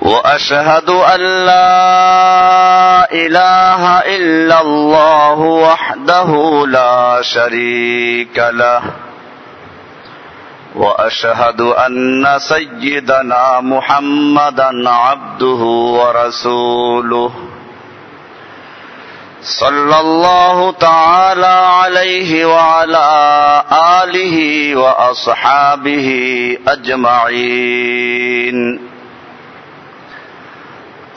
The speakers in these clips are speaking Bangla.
وأشهد أن لا إله إلا الله وحده لا شريك له. وأشهد أن سيدنا محمدا عبده ورسوله. صلى الله تعالى عليه وعلى آله وأصحابه أجمعين.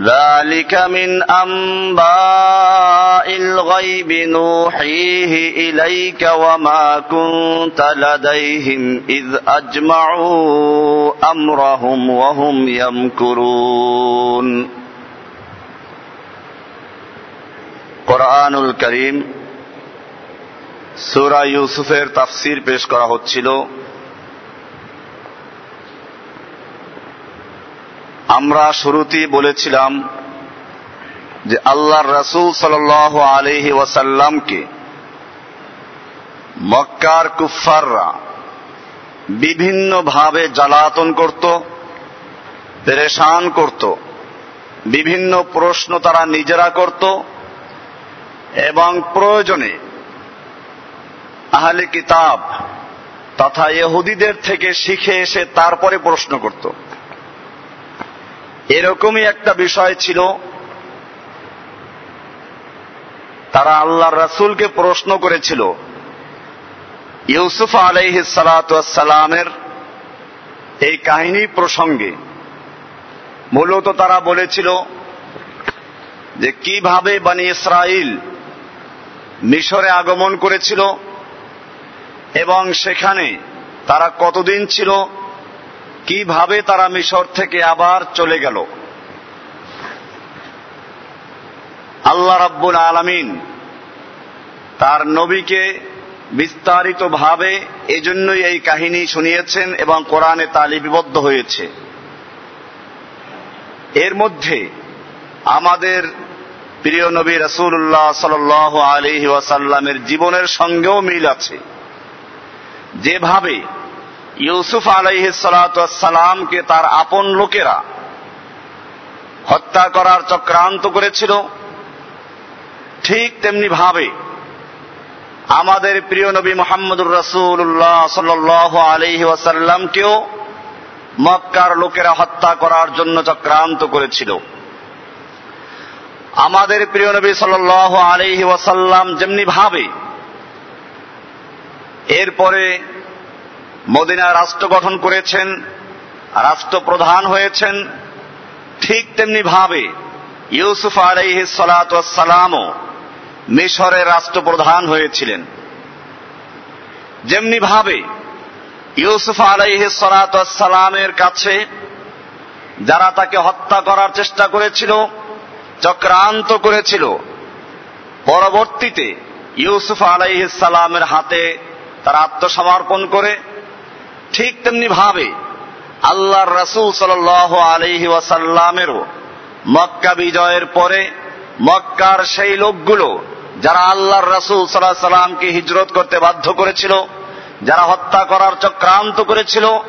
ذلك من أنباء الغيب نوحيه إليك وما كنت لديهم إذ أجمعوا أمرهم وهم يمكرون কোরআনুল করিম সুরা ইউসুফের তাফসির পেশ করা হচ্ছিল আমরা শুরুতেই বলেছিলাম যে আল্লাহর রসুল সাল আলহি ওয়াসাল্লামকে মক্কার কুফাররা বিভিন্নভাবে জ্বালাতন করত, পেরেশান করত, বিভিন্ন প্রশ্ন তারা নিজেরা করত এবং প্রয়োজনে আহলে কিতাব তথা ইহুদিদের থেকে শিখে এসে তারপরে প্রশ্ন করত। এরকমই একটা বিষয় ছিল। তারা আল্লাহ রাসুলকে প্রশ্ন করেছিল। ইউসুফ আলাইহ সালামের এই কাহিনী প্রসঙ্গে মূলত তারা বলেছিল যে কীভাবে বানি ইসরাইল মিশরে আগমন করেছিল এবং সেখানে তারা কতদিন ছিল কীভাবে তারা মিশর থেকে আবার চলে গেল? আল্লাহ রাব্বুল আলমিন তার নবীকে বিস্তারিত ভাবে এজন্যই এই কাহিনী শুনিয়েছেন এবং কোরআনে তা লিপিবদ্ধ হয়েছে। এর মধ্যে আমাদের প্রিয় নবী রসুল্লাহ সাল আলহি ওয়াসাল্লামের জীবনের সঙ্গেও মিল আছে। যেভাবে ইউসুফ আলাইহ সালামকে তার আপন লোকেরা হত্যা করার চক্রান্ত করেছিল। ঠিক তেমনি ভাবে আমাদের প্রিয় নবী মোহাম্মদুর রসুল্লাহ সাল আলহি ওয়াসাল্লামকেও মক্কার লোকেরা হত্যা করার জন্য চক্রান্ত করেছিল। আমাদের প্রিয় নবী সাল আলহি ওয়াসাল্লাম যেমনি ভাবে এরপরে মদিনা রাষ্ট্র গঠন করেছেন, রাষ্ট্রপ্রধান হয়েছেন, ঠিক তেমনি ভাবে ইউসুফ আলাইহি মিশরের রাষ্ট্রপ্রধান হয়েছিলেন। যেমনি ভাবে ইউসুফ আলাইহি সালামের কাছে যারা তাকে হত্যা করার চেষ্টা করেছিল, চক্রান্ত করেছিল, পরবর্তীতে ইউসুফ আলাইহি সালামের হাতে তারা আত্মসমর্পণ করে ঠিক তেমনি ভাবে আল্লাহর রসুল সাল আলহি ওয়াসাল্লামেরও মক্কা বিজয়ের পরে মক্কার সেই লোকগুলো যারা আল্লাহর রসুল সাল্লাহ সাল্লামকে হিজরত করতে বাধ্য করেছিল, যারা হত্যা করার চক্রান্ত করেছিল,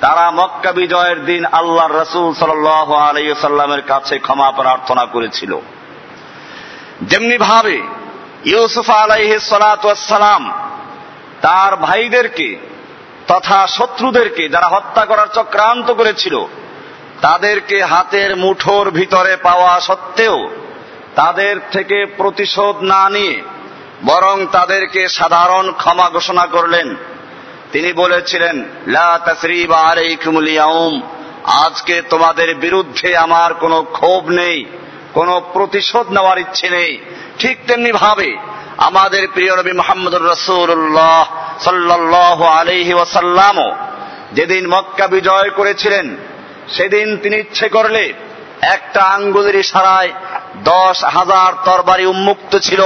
তারা মক্কা বিজয়ের দিন আল্লাহর রসুল সাল আলাইসাল্লামের কাছে ক্ষমা প্রার্থনা করেছিল। যেমনি ভাবে ইউসুফ আলাইহ সালাম তার ভাইদেরকে তথা শত্রুদেরকে যারা হত্যা করার চক্রান্ত করেছিল, তাদেরকে হাতের মুঠোর ভিতরে পাওয়া সত্ত্বেও তাদের থেকে প্রতিশোধ না নিয়ে বরং তাদেরকে সাধারণ ক্ষমা ঘোষণা করলেন। তিনি বলেছিলেন আজকে তোমাদের বিরুদ্ধে আমার কোনো ক্ষোভ নেই, কোনো প্রতিশোধ নেওয়ার ইচ্ছে নেই। ঠিক তেমনি ভাবে আমাদের প্রিয় নবী মোহাম্মদুর রসুল্লাহ সাল্লাহ আলহি ওয়াসাল্লামও যেদিন মক্কা বিজয় করেছিলেন, সেদিন তিনি ইচ্ছে করলে একটা আঙ্গুলের ইশারায় দশ হাজার তরবারি উন্মুক্ত ছিল,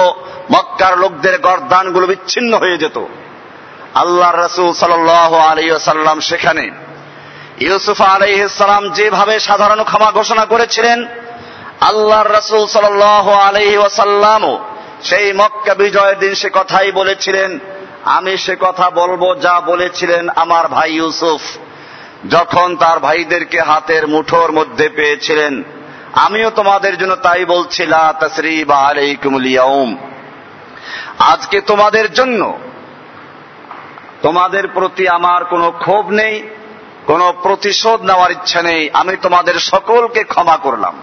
মক্কার লোকদের গরদানগুলো বিচ্ছিন্ন হয়ে যেত। আল্লাহ রসুল সাল আলাইসাল্লাম সেখানে ইউসুফ আলাইসালাম যেভাবে সাধারণ ক্ষমা ঘোষণা করেছিলেন আল্লাহ রসুল সাল আলহি ওয়াসাল্লামও সেই মক্কা বিজয়ের দিন সে কথাই বলেছিলেন আমি সে কথা বলব, যা বলেছিলেন আমার ভাই ইউসুফ। যখন তার ভাইদেরকে হাতের মুঠোর মধ্যে পেয়েছিলেন, আমিও তোমাদের জন্য তাই বলছি, লা তসরিবা আলাইকুমুল আজকে তোমাদের জন্য তোমাদের প্রতি আমার কোনো ক্ষোভ নেই, কোনো প্রতিশোধ নেওয়ার ইচ্ছা নেই, আমি তোমাদের সকলকে ক্ষমা করলাম।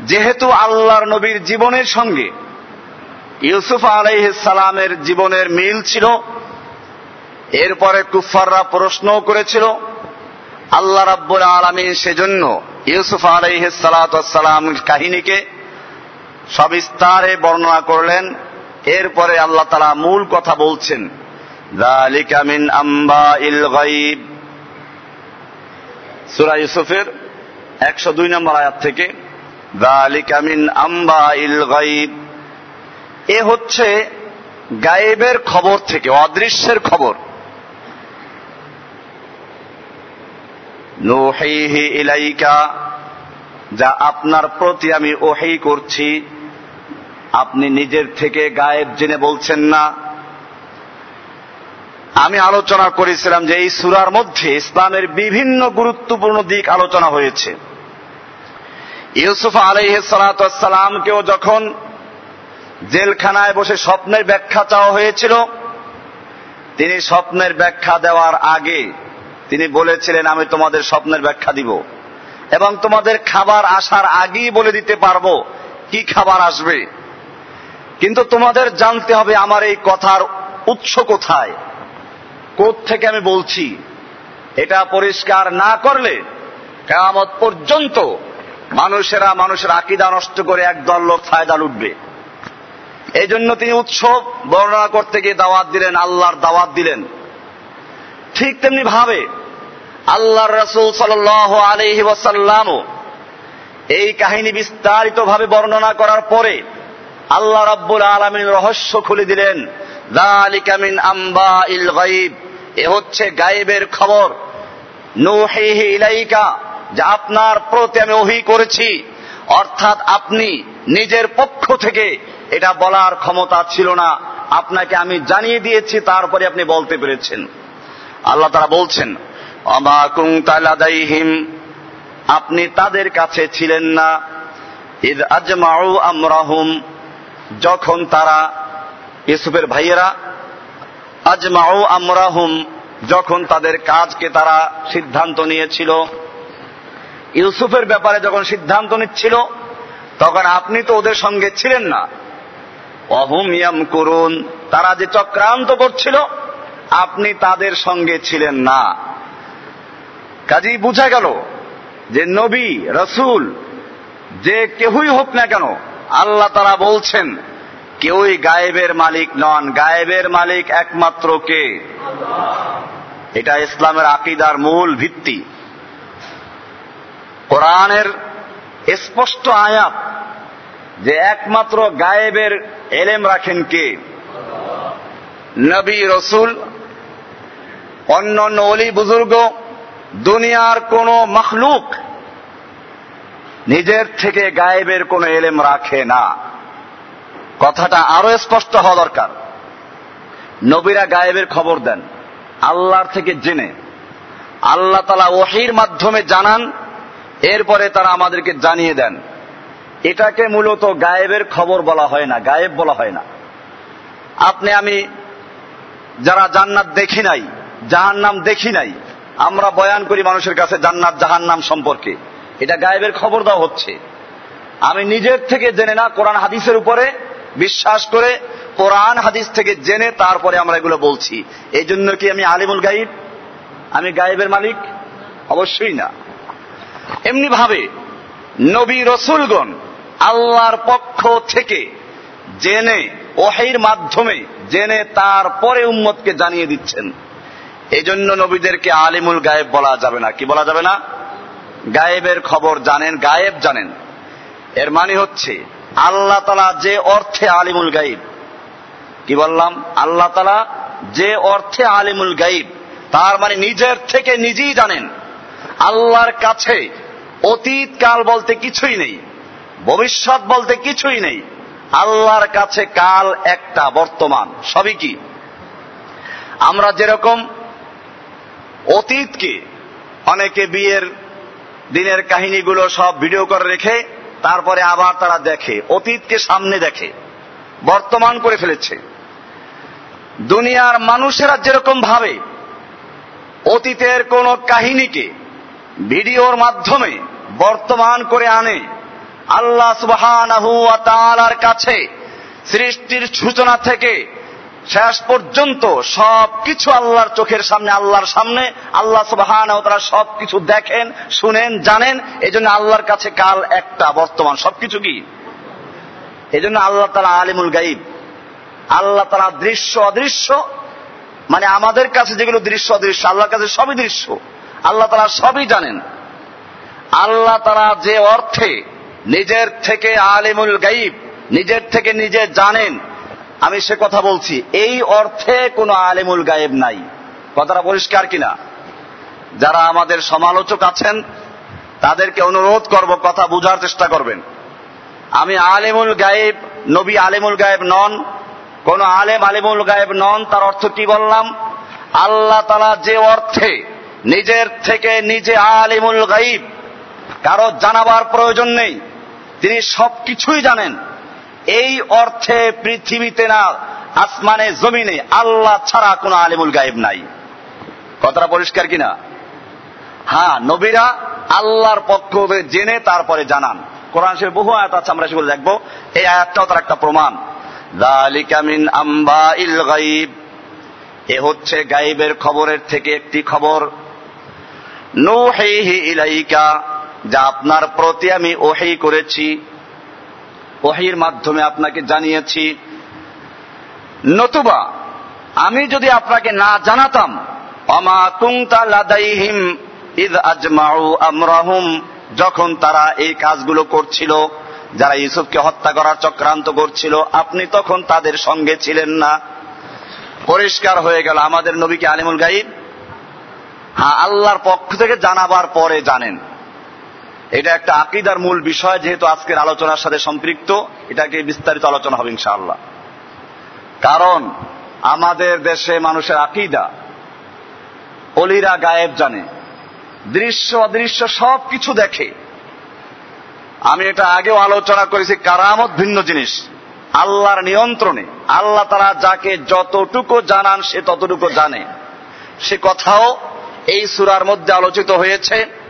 যেহেতু আল্লাহর নবীর জীবনের সঙ্গে ইউসুফ আলাইসালামের জীবনের মিল ছিল। এরপরে কুফাররা প্রশ্ন করেছিল, আল্লাহ রাব্বুল আলমী সেজন্য ইউসুফ আলাইসালাম কাহিনীকে সবিস্তারে বর্ণনা করলেন। এরপরে আল্লাহ তালা মূল কথা বলছেন আম্বা সুরা ইউসুফের একশো দুই নম্বর আয়াত থেকে মিন আম্বা ইল গাইব এ হচ্ছে গায়েবের খবর থেকে, অদৃশ্যের খবর। ইলাইকা, যা আপনার প্রতি আমি ওহেই করছি, আপনি নিজের থেকে গায়েব জেনে বলছেন না। আমি আলোচনা করেছিলাম যে এই সুরার মধ্যে ইসলামের বিভিন্ন গুরুত্বপূর্ণ দিক আলোচনা হয়েছে। ইউসুফ আলাইসালামকেও যখন জেলখানায় বসে স্বপ্নের ব্যাখ্যা চাওয়া হয়েছিল। তিনি স্বপ্নের ব্যাখ্যা দেওয়ার আগে তিনি বলেছিলেন, আমি তোমাদের স্বপ্নের ব্যাখ্যা দিব এবং তোমাদের খাবার আসার আগেই বলে দিতে পারব কি খাবার আসবে। কিন্তু তোমাদের জানতে হবে আমার এই কথার উৎস কোথায় থেকে আমি বলছি। এটা পরিষ্কার না করলে কেমত পর্যন্ত মানুষেরা মানুষের আকিদা নষ্ট করে একদল লোক ফায়দা লুটবে। এই জন্য তিনি উৎসব বর্ণনা করতে গিয়ে দাওয়াত দিলেন, আল্লাহর দাওয়াত দিলেন। ঠিক তেমনি ভাবে আল্লাহর রসুল সাল আলহি ওয়াসাল্লামও এই কাহিনী বিস্তারিত ভাবে বর্ণনা করার পরে আল্লাহ রাব্বুল আলমিন রহস্য খুলে দিলেন দালিকামিন আম্বা ইল এ হচ্ছে গায়েবের খবর। ইলাইকা যা আপনার প্রতি আমি ওহি করেছি। অর্থাৎ আপনি নিজের পক্ষ থেকে এটা বলার ক্ষমতা ছিল না। আপনাকে আমি জানিয়ে দিয়েছি, তারপরে আপনি বলতে পেরেছেন। আল্লাহ তারা বলছেন আপনি তাদের কাছে ছিলেন না। ইদ আজমাউ যখন তারা, ইউসুফের ভাইয়েরা, আজমাউ আমরাহুম যখন তাদের কাজকে তারা সিদ্ধান্ত নিয়েছিল, ইউসুফের ব্যাপারে যখন সিদ্ধান্ত নিচ্ছিল, তখন আপনি তো ওদের সঙ্গে ছিলেন না। অহুম করুন, তারা যে চক্রান্ত করছিল, আপনি তাদের সঙ্গে ছিলেন না। কাজেই বুঝা গেল যে নবী, রসুল, যে কেহই হোক না কেন, আল্লাহ তারা বলছেন, কেউই গায়েবের মালিক নন। গায়েবের মালিক একমাত্র কে? এটা ইসলামের আকিদার মূল ভিত্তি। কোরআনের স্পষ্ট আয়াত যে একমাত্র গায়েবের এলেম রাখেন কে? নবী রসুল, অন্য অন্য অলি বুজুর্গ, দুনিয়ার কোন মখলুক নিজের থেকে গায়েবের কোন এলেম রাখে না। কথাটা আরও স্পষ্ট হওয়া দরকার। নবীরা গায়েবের খবর দেন, আল্লাহর থেকে জেনে। আল্লাহ তালা ওহির মাধ্যমে জানান, এরপরে তারা আমাদেরকে জানিয়ে দেন। এটাকে মূলত গায়েবের খবর বলা হয় না, গায়েব বলা হয় না। আপনি, আমি যারা জান্নাত দেখি নাই জাহান নাম দেখি নাই, আমরা বয়ান করি মানুষের কাছে জান্নাত জাহান নাম সম্পর্কে। এটা গায়েবের খবর দেওয়া হচ্ছে। আমি নিজের থেকে জেনে না, কোরআন হাদিসের উপরে বিশ্বাস করে কোরআন হাদিস থেকে জেনে তারপরে আমরা এগুলো বলছি। এই জন্য কি আমি আলিমুল গাইব আমি গায়েবের মালিক? অবশ্যই না। এমনি ভাবে নবী রসুলগণ আল্লাহর পক্ষ থেকে জেনে, ওহের মাধ্যমে জেনে তারপরে উম্মতকে জানিয়ে দিচ্ছেন। এই জন্য নবীদেরকে আলিমুল গায়েব বলা যাবে না। কি বলা যাবে না? গায়েবের খবর জানেন, গায়েব জানেন। এর মানে হচ্ছে, আল্লাহ তালা যে অর্থে আলিমুল গাইব কি বললাম? আল্লাহ তালা যে অর্থে আলিমুল গাইব তার মানে নিজের থেকে নিজেই জানেন। আল্লাহর কাছে অতীত কাল বলতে কিছুই নেই। ভবিষ্যৎ বলতে কিছুই নেই। আল্লাহর কাছে কাল একটা, বর্তমান। সবই কি? আমরা যেরকম অতীতকে, অনেকে বিয়ের দিনের কাহিনীগুলো সব ভিডিও করে রেখে, তারপরে আবার তারা দেখে, অতীতকে সামনে দেখে, বর্তমান করে ফেলেছে। দুনিয়ার মানুষেরা যেরকম ভাবে অতীতের কোন কাহিনীকে, ভিডিওর মাধ্যমে বর্তমান করে আনে আল্লাহ সুবাহ কাছে সৃষ্টির সূচনা থেকে শেষ পর্যন্ত সব কিছু আল্লাহর চোখের সামনে, আল্লাহর সামনে, আল্লাহ সুবাহান তারা সব কিছু দেখেন, শুনেন, জানেন এই জন্য আল্লাহর কাছে কাল একটা, বর্তমান সবকিছু কি? এই জন্য আল্লাহ তালা আলিমুল গাইব আল্লাহ তালা দৃশ্য অদৃশ্য মানে আমাদের কাছে যেগুলো দৃশ্য অদৃশ্য, আল্লাহর কাছে সবই দৃশ্য। আল্লাহ তালা সবই জানেন। আল্লাহ তারা যে অর্থে নিজের থেকে আলিমুল গাইব, নিজের থেকে নিজে জানেন। আমি সে কথা বলছি, এই অর্থে কোনো আলেমুল গায়েব নাই। কথাটা পরিষ্কার কিনা? যারা আমাদের সমালোচক আছেন, তাদেরকে অনুরোধ করব কথা বুঝার চেষ্টা করবেন। আমি আলেমুল গায়েব নবী আলেমুল গায়েব নন, কোন আলেম আলেমুল গায়েব নন, তার অর্থ কি বললাম? আল্লাহ তালা যে অর্থে নিজের থেকে নিজে আলিমুল গাইব, কারও জানাবার প্রয়োজন নেই। তিনি সবকিছুই জানেন। এই অর্থে পৃথিবীতে না, আসমানে, জমিনে আল্লাহ ছাড়া কোন আলিমুল গায়েব নাই। কথাটা পরিষ্কার কিনা? হ্যাঁ নবীরা আল্লাহর পক্ষ জেনে তারপরে জানান। কোরআন সে বহু আয়াত আছে, আমরা সেগুলো দেখব। এই আয়াতটাও তার একটা প্রমাণ। আম্বা ইল গাইব। এ হচ্ছে গাইবের খবরের থেকে একটি খবর। নুহেহি ইলাইকা। যা আপনার প্রতি আমি ওহেই করেছি, ওহির মাধ্যমে আপনাকে জানিয়েছি। নতুবা, আমি যদি আপনাকে না জানাতাম, অমা কুংতা লাদাইহিম ইদ আজমাউ আমরাহুম, যখন তারা এই কাজগুলো করছিল, যারা ইউসুফকে হত্যা করার চক্রান্ত করছিল, আপনি তখন তাদের সঙ্গে ছিলেন না। পরিষ্কার হয়ে গেল আমাদের নবীকে আলিমুল গাইব। হ্যাঁ আল্লাহর পক্ষ থেকে জানাবার পরে জানেন। এটা একটা আকিদার মূল বিষয়, যেহেতু আজকের আলোচনার সাথে সম্পৃক্ত, এটাকে বিস্তারিত আলোচনা হবে ইনশাআল্লাহ। কারণ আমাদের দেশে মানুষের আকিদা, অলিরা গায়েব জানে, দৃশ্য অদৃশ্য সব কিছু দেখে। আমি এটা আগেও আলোচনা করেছি, কারামত ভিন্ন জিনিস। আল্লাহর নিয়ন্ত্রণে, আল্লাহ তারা যাকে যতটুকু জানান সে ততটুকু জানে। সে কথাও এই সুরার মধ্যে আলোচিত হয়েছে।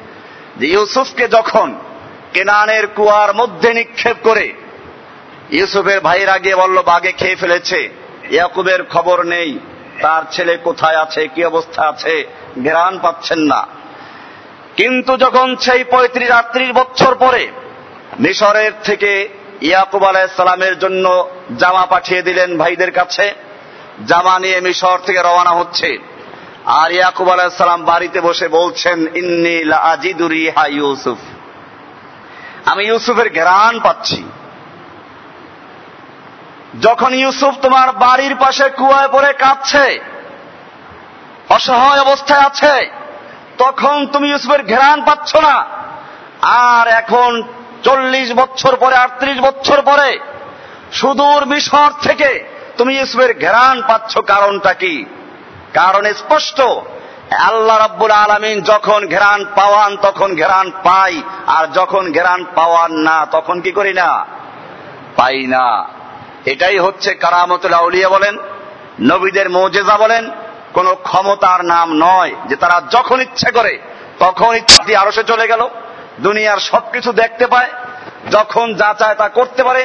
যে ইউসুফকে যখন কেনানের কুয়ার মধ্যে নিক্ষেপ করে, ইউসুফের ভাইরা গিয়ে বলল, বাগে খেয়ে ফেলেছে, ইয়াকুবের খবর নেই, তার ছেলে কোথায় আছে, কি অবস্থা আছে, ঘেরান পাচ্ছেন না। কিন্তু যখন সেই পঁয়ত্রিশ আটত্রিশ বছর পরে মিশরের থেকে ইয়াকুব আলাইসালামের জন্য জামা পাঠিয়ে দিলেন ভাইদের কাছে, জামা নিয়ে মিশর থেকে রওনা হচ্ছে। আর ইয়াকুব আলাইসালাম বাড়িতে বসে বলছেন, ইন্নি আজিদুরি হা ইউসুফ। আমি ইউসুফের ঘেরান পাচ্ছি। যখন ইউসুফ তোমার বাড়ির পাশে কুয়ায় পড়ে কাঁদছে, অসহায় অবস্থায় আছে, তখন তুমি ইউসুফের ঘেরান পাচ্ছ না। আর এখন চল্লিশ বছর পরে, আটত্রিশ বছর পরে, সুদূর মিশর থেকে তুমি ইউসুফের ঘেরান পাচ্ছ, কারণটা কি? কারণ স্পষ্ট। আল্লাহ রাব্বুল আলমিন যখন ঘেরান পাওয়ান, তখন ঘেরান পাই, আর যখন ঘেরান পাওয়ান না, তখন কি করি না? পাই না। এটাই হচ্ছে কারামতুল আউলিয়া বলেন, নবীদের মৌজেজা বলেন, কোন ক্ষমতার নাম নয় যে তারা যখন ইচ্ছে করে, তখন ইচ্ছা দিয়ে আরও সে চলে গেল। দুনিয়ার সবকিছু দেখতে পায়, যখন যা চায় তা করতে পারে,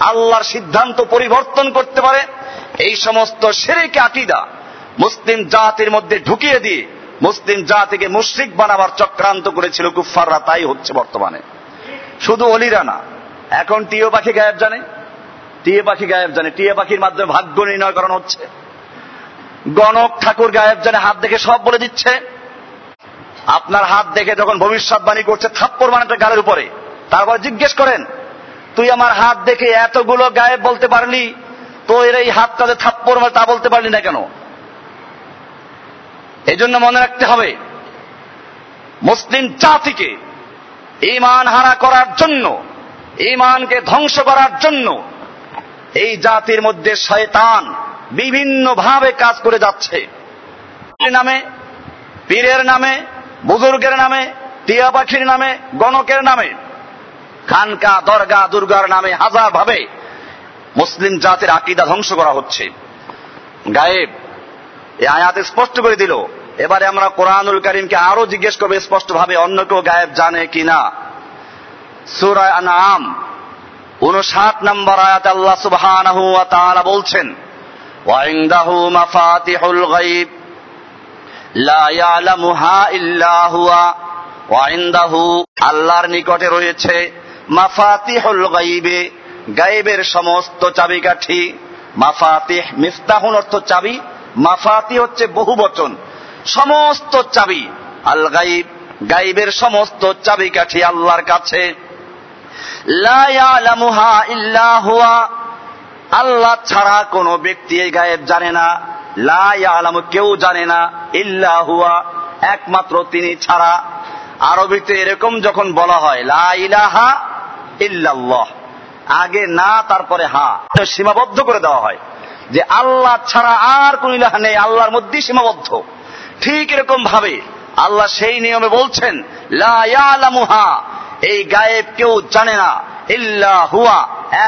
আল্লাহর সিদ্ধান্ত পরিবর্তন করতে পারে। এই সমস্ত সেরেকে আকিদা মুসলিম জাতির মধ্যে ঢুকিয়ে দিয়ে মুসলিম জাতিকে মুশ্রিক বানাবার চক্রান্ত করেছিল কুফাররা তাই হচ্ছে বর্তমানে। শুধু অলিরা না, এখন টিও পাখি গায়েব জানে। টিয়ে পাখি গায়েব জানে। টিয়ে পাখির মাধ্যমে ভাগ্য নির্ণয় করানো হচ্ছে। গণক ঠাকুর গায়েব জানে, হাত দেখে সব বলে দিচ্ছে। আপনার হাত দেখে যখন ভবিষ্যৎবাণী করছে, থাপ্পড় মানে একটা গালের উপরে। তারপর জিজ্ঞেস করেন, তুই আমার হাত দেখে এতগুলো গায়েব বলতে পারলি? তো এর এই হাতটা যে থাপ্পড় মানে তা বলতে পারলি না কেন? এই জন্য মনে রাখতে হবে, মুসলিম জাতিকে ইমান হারা করার জন্য ইমানকে ধ্বংস করার জন্য এই জাতির মধ্যে শয়তান বিভিন্ন ভাবে কাজ করে যাচ্ছে। নামে, পীরের নামে, বুজুর্গের নামে, টিয়া পাখির নামে, গণকের নামে, খানকা, দরগা, দুর্গার নামে হাজার ভাবে মুসলিম জাতির আকিদা ধ্বংস করা হচ্ছে। গায়েব, এই আয়াত স্পষ্ট করে দিল এবারে আমরা কোরআনুল করিমকে আরও জিজ্ঞেস করবে স্পষ্ট ভাবে অন্য কেউ গায়েব জানে কিনা। সুরায় আনাম উনষাট নম্বর আয়াত আল্লাহ সুবহানাহু ওয়া বলছেন ওয়াইন্দাহু মাফাতিহুল গায়ব, লা ইয়ালামুহা ইল্লা আল্লাহর নিকটে রয়েছে মাফাতিহুল গায়বে, গায়েবের সমস্ত চাবিকাঠি। মাফাতিহ, মিফতাহুন অর্থ চাবি, মাফাতি হচ্ছে বহু বচন সমস্ত চাবি। আল গাইব, গাইবের সমস্ত চাবিকাঠি আল্লাহর কাছে। আল্লাহ ছাড়া কোনো ব্যক্তি এই গায়েব জানে না। লা ইয়ালামু, কেউ জানে না ইল্লা হুয়া। একমাত্র তিনি ছাড়া। আরবিতে এরকম যখন বলা হয়, লা ইলাহা ইল্লাল্লাহ, আগে না, তারপরে হা সীমাবদ্ধ করে দেওয়া হয় যে আল্লাহ ছাড়া আর কোন ইলাহা নেই, আল্লাহর মধ্যেই সীমাবদ্ধ। ঠিক এরকম ভাবে আল্লাহ সেই নিয়মে বলছেন এই গায়েব কেউ জানে না, ইল্লা হুয়া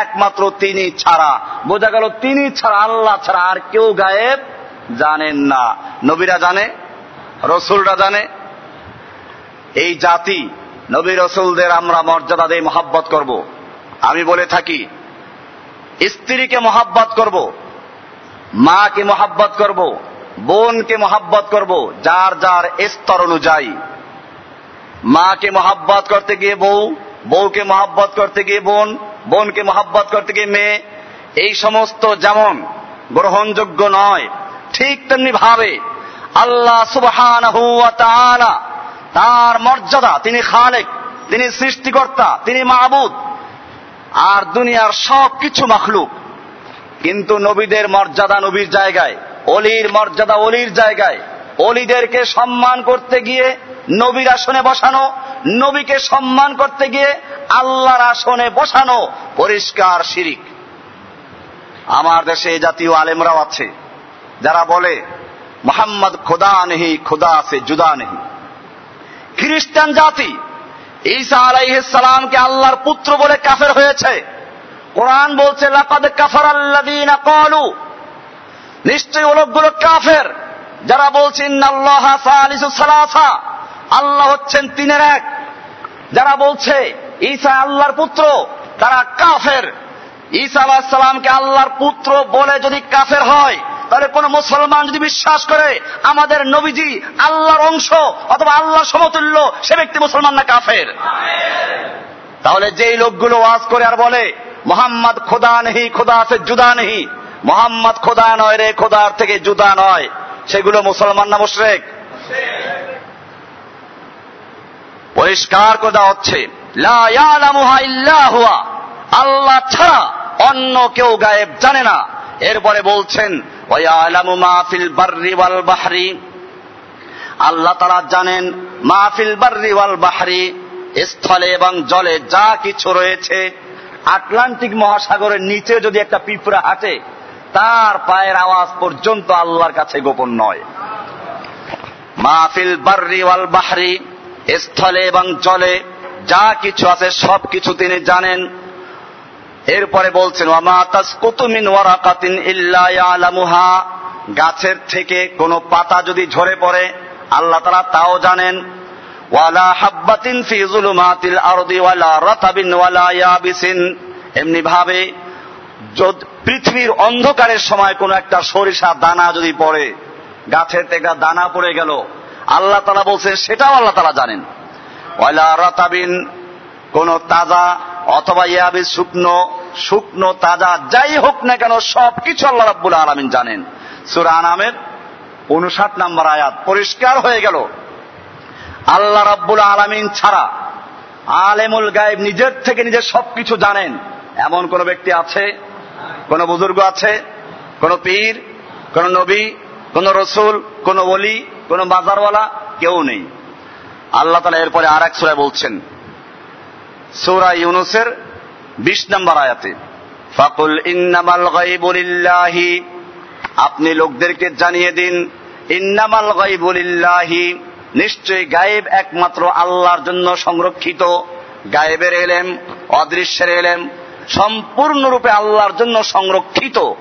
একমাত্র তিনি ছাড়া। বোঝা গেল তিনি ছাড়া, আল্লাহ ছাড়া আর কেউ গায়েব জানেন না। নবীরা জানে, রসুলরা জানে, এই জাতি, নবী রসুলদের আমরা মর্যাদা দিয়ে মহাব্বত করব। আমি বলে থাকি, স্ত্রীকে মহাব্বত করব, মাকে মহাব্বত করব বোনকে মহাব্বত করব, যার যার স্তর অনুযায়ী। মাকে মহাব্বত করতে গিয়ে বউ, বউকে মহাব্বত করতে গিয়ে বোন, বোনকে মহাব্বত করতে গিয়ে মেয়ে, এই সমস্ত যেমন গ্রহণযোগ্য নয়, ঠিক তেমনি ভাবে আল্লাহ সুবহান তার মর্যাদা, তিনি খালেক, তিনি সৃষ্টিকর্তা, তিনি মাহবুদ আর দুনিয়ার সব কিছু মাখলুক। কিন্তু নবীদের মর্যাদা নবীর জায়গায় অলির মর্যাদা অলির জায়গায়। অলিদেরকে সম্মান করতে গিয়ে নবীর আসনে বসানো, নবীকে সম্মান করতে গিয়ে আল্লাহর আসনে বসানো পরিষ্কার শিরিক। আমার দেশে জাতীয় আলেমরাও আছে, যারা বলে, মোহাম্মদ খোদা নেহি, খোদা আছে, জুদা নেহি। খ্রিস্টান জাতি, ঈসা আলাইহিসালামকে আল্লাহর পুত্র বলে কাফের হয়েছে। কোরআন বলছে, লাকাদ কাফার ক্বালু নিশ্চয়ই লোকগুলো কাফের। যারা বলছেন আল্লাহ আল্লাহ হচ্ছেন তিনের এক। যারা বলছে, ঈসা আল্লাহর পুত্র তারা কাফের। ঈসা আলাহ সালামকে আল্লাহর পুত্র বলে যদি কাফের হয়, তাহলে কোন মুসলমান যদি বিশ্বাস করে, আমাদের নবীজি আল্লাহর অংশ অথবা আল্লাহর সমতুল্য, সে ব্যক্তি মুসলমান না কাফের? তাহলে যেই লোকগুলো ওয়াজ করে আর বলে, মোহাম্মদ খোদা নেহি, খোদা আছে, জুদা নেহি মোহাম্মদ খোদা নয় রে, খোদার থেকে জুদা নয়। সেগুলো মুসলমান না মুশরেক? পরিষ্কার করে হচ্ছে। আল্লাহ ছাড়া অন্য কেউ গায়েব জানে না। এরপরে বলছেন আল্লাহ তারা জানেন মাহফিল বার্রি ওয়াল বাহরি, স্থলে এবং জলে যা কিছু রয়েছে। আটলান্টিক মহাসাগরের নিচে যদি একটা পিঁপড়া হাঁটে তার পায়ের আওয়াজ পর্যন্ত আল্লাহর কাছে গোপন নয়। মাহফিল বার্রি ওয়াল বাহরি, স্থলে এবং জলে যা কিছু আছে সব কিছু তিনি জানেন। এরপরে বলছেন গাছ গাছের থেকে কোনো পাতা যদি ঝরে পড়ে, আল্লাহ তারা তাও জানেন, ওয়ালা হাব্বাতিন ফি জুলুমাতিল আরদি ওয়ালা রাতাবিন ওয়ালা ইয়াবিসিন। এমনি ভাবে পৃথিবীর অন্ধকারের সময় কোন একটা সরিষা দানা যদি পড়ে, গাছের থেকে দানা পড়ে গেল, আল্লাহ তালা বলছেন, সেটাও আল্লাহ তালা জানেন। ওয়ালা রাতাবিন, কোন তাজা অথবা ইয়াবি শুকনো শুকনো তাজা যাই হোক না কেন সব কিছু আল্লাহ রাব্বুল আলমিন জানেন। সুরা আনামের উনষাট নাম্বার আয়াত পরিষ্কার হয়ে গেল। আল্লাহ রাব্বুল আলমিন ছাড়া আলেমুল গায়েব নিজের থেকে নিজের সবকিছু জানেন। এমন কোন ব্যক্তি আছে কোন বুজুর্গ আছে, কোন পীর, কোন নবী, কোন রসুল, কোন ওলি, কোন বাজারওয়ালা, কেউ নেই। আল্লাহ তালা এরপরে আর এক সুরায় বলছেন, সৌরা ইউনুসের বিশ নম্বর আয়াতে, ফাকুল ইন্নামাল গাইবুলিল্লাহি আপনি লোকদেরকে জানিয়ে দিন, ইন্নামাল গাইবুলিল্লাহি নিশ্চয়ই গায়েব একমাত্র আল্লাহর জন্য সংরক্ষিত, গায়েবের এলেম, অদৃশ্যের এলেম সম্পূর্ণরূপে আল্লাহর জন্য সংরক্ষিত।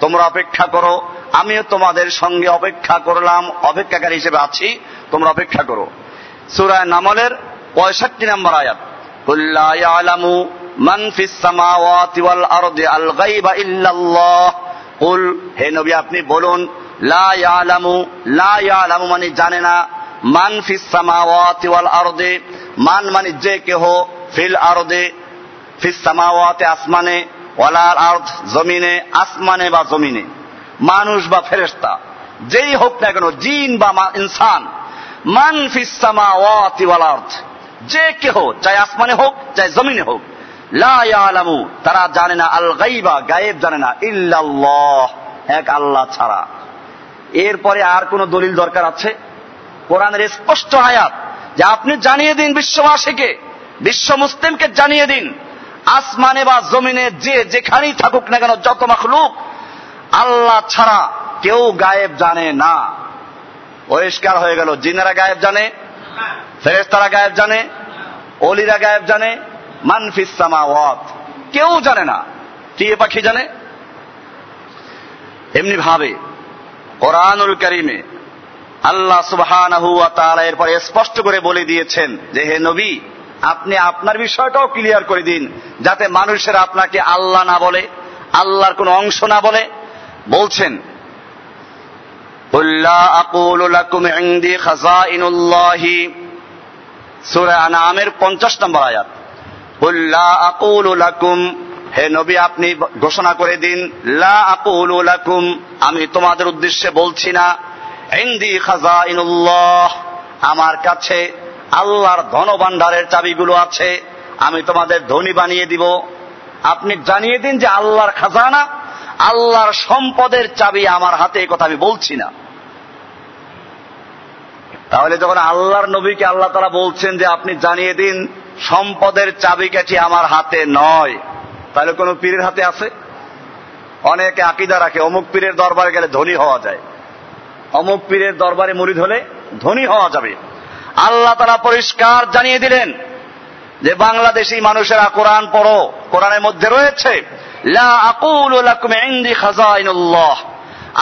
তোমরা অপেক্ষা করো, আমিও তোমাদের সঙ্গে অপেক্ষা করলাম, অপেক্ষাকারী হিসেবে আছি, তোমরা অপেক্ষা করো। সুরায় নামলের পঁয়ষট্টি নম্বর আয়াত ইল্লাল্লাহ। আপনি বলুন, লা লা মানে জানে না মান ফিস সামাওয়াতি ওয়াল আরদি, মান মানে যে কেহ ফিল আরদে, ফিস সামাওয়াতে আসমানে ওয়ালার আর্দ জমিনে, আসমানে বা জমিনে। মানুষ বা ফেরেস্তা যেই হোক না কেন, জিন বা ইনসান, মান ফিসামাওয়াতি ওয়াল আরদ, যে কেহ, চাই আসমানে হোক, চাই জমিনে হোক, লা ইয়ালামু, তারা জানে না, আল গাইবা, গায়েব জানে না, ইল্লাল্লাহ, এক আল্লাহ ছাড়া। এরপরে আর কোন দলিল দরকার আছে? কোরআনের স্পষ্ট আয়াত, যে আপনি জানিয়ে দিন বিশ্ববাসীকে, বিশ্ব মুসলিমকে জানিয়ে দিন। আসমানে বা জমিনে যে যেখানেই থাকুক না কেন, যত মাখলুক, আল্লাহ ছাড়া কেউ গায়েব জানে না। পরিষ্কার হয়ে গেল। জিনেরা গায়েব জানে ফেরেস্তারা গায়েব জানে অলিরা গায়েব জানে মানফিসামাওয়াত কেউ জানে না। টিয়ে পাখি জানে? এমনি ভাবে কোরআনুল করিমে আল্লাহ তাআলা এরপরে স্পষ্ট করে বলে দিয়েছেন যে, হে নবী, আপনি আপনার বিষয়টাও ক্লিয়ার করে দিন, যাতে মানুষের আপনাকে আল্লাহ না বলে, আল্লাহর কোন অংশ না বলে। বলছেন আনামের পঞ্চাশ নম্বর আয়াত। লাকুম। হে নবী, আপনি ঘোষণা করে দিন, লা আমি তোমাদের উদ্দেশ্যে বলছি না ইন্দি খাজা আমার কাছে আল্লাহর ধনভাণ্ডারের চাবিগুলো আছে, আমি তোমাদের ধনী বানিয়ে দিব। আপনি জানিয়ে দিন যে আল্লাহর খাজানা, আল্লাহর সম্পদের চাবি আমার হাতে কথা আমি বলছি না। তাহলে যখন আল্লাহর নবীকে আল্লাহ তারা বলছেন যে আপনি জানিয়ে দিন, সম্পদের চাবিকাঠি আমার হাতে নয়, তাহলে কোন পীরের হাতে আছে? অনেকে আকিদা রাখে, অমুক পীরের দরবারে গেলে ধনী হওয়া যায়। অমুক পীরের দরবারে মুড়ি হলে ধনী হওয়া যাবে। আল্লাহ তারা পরিষ্কার জানিয়ে দিলেন যে বাংলাদেশি মানুষেরা কোরআন পড়ো, কোরআনের মধ্যে রয়েছে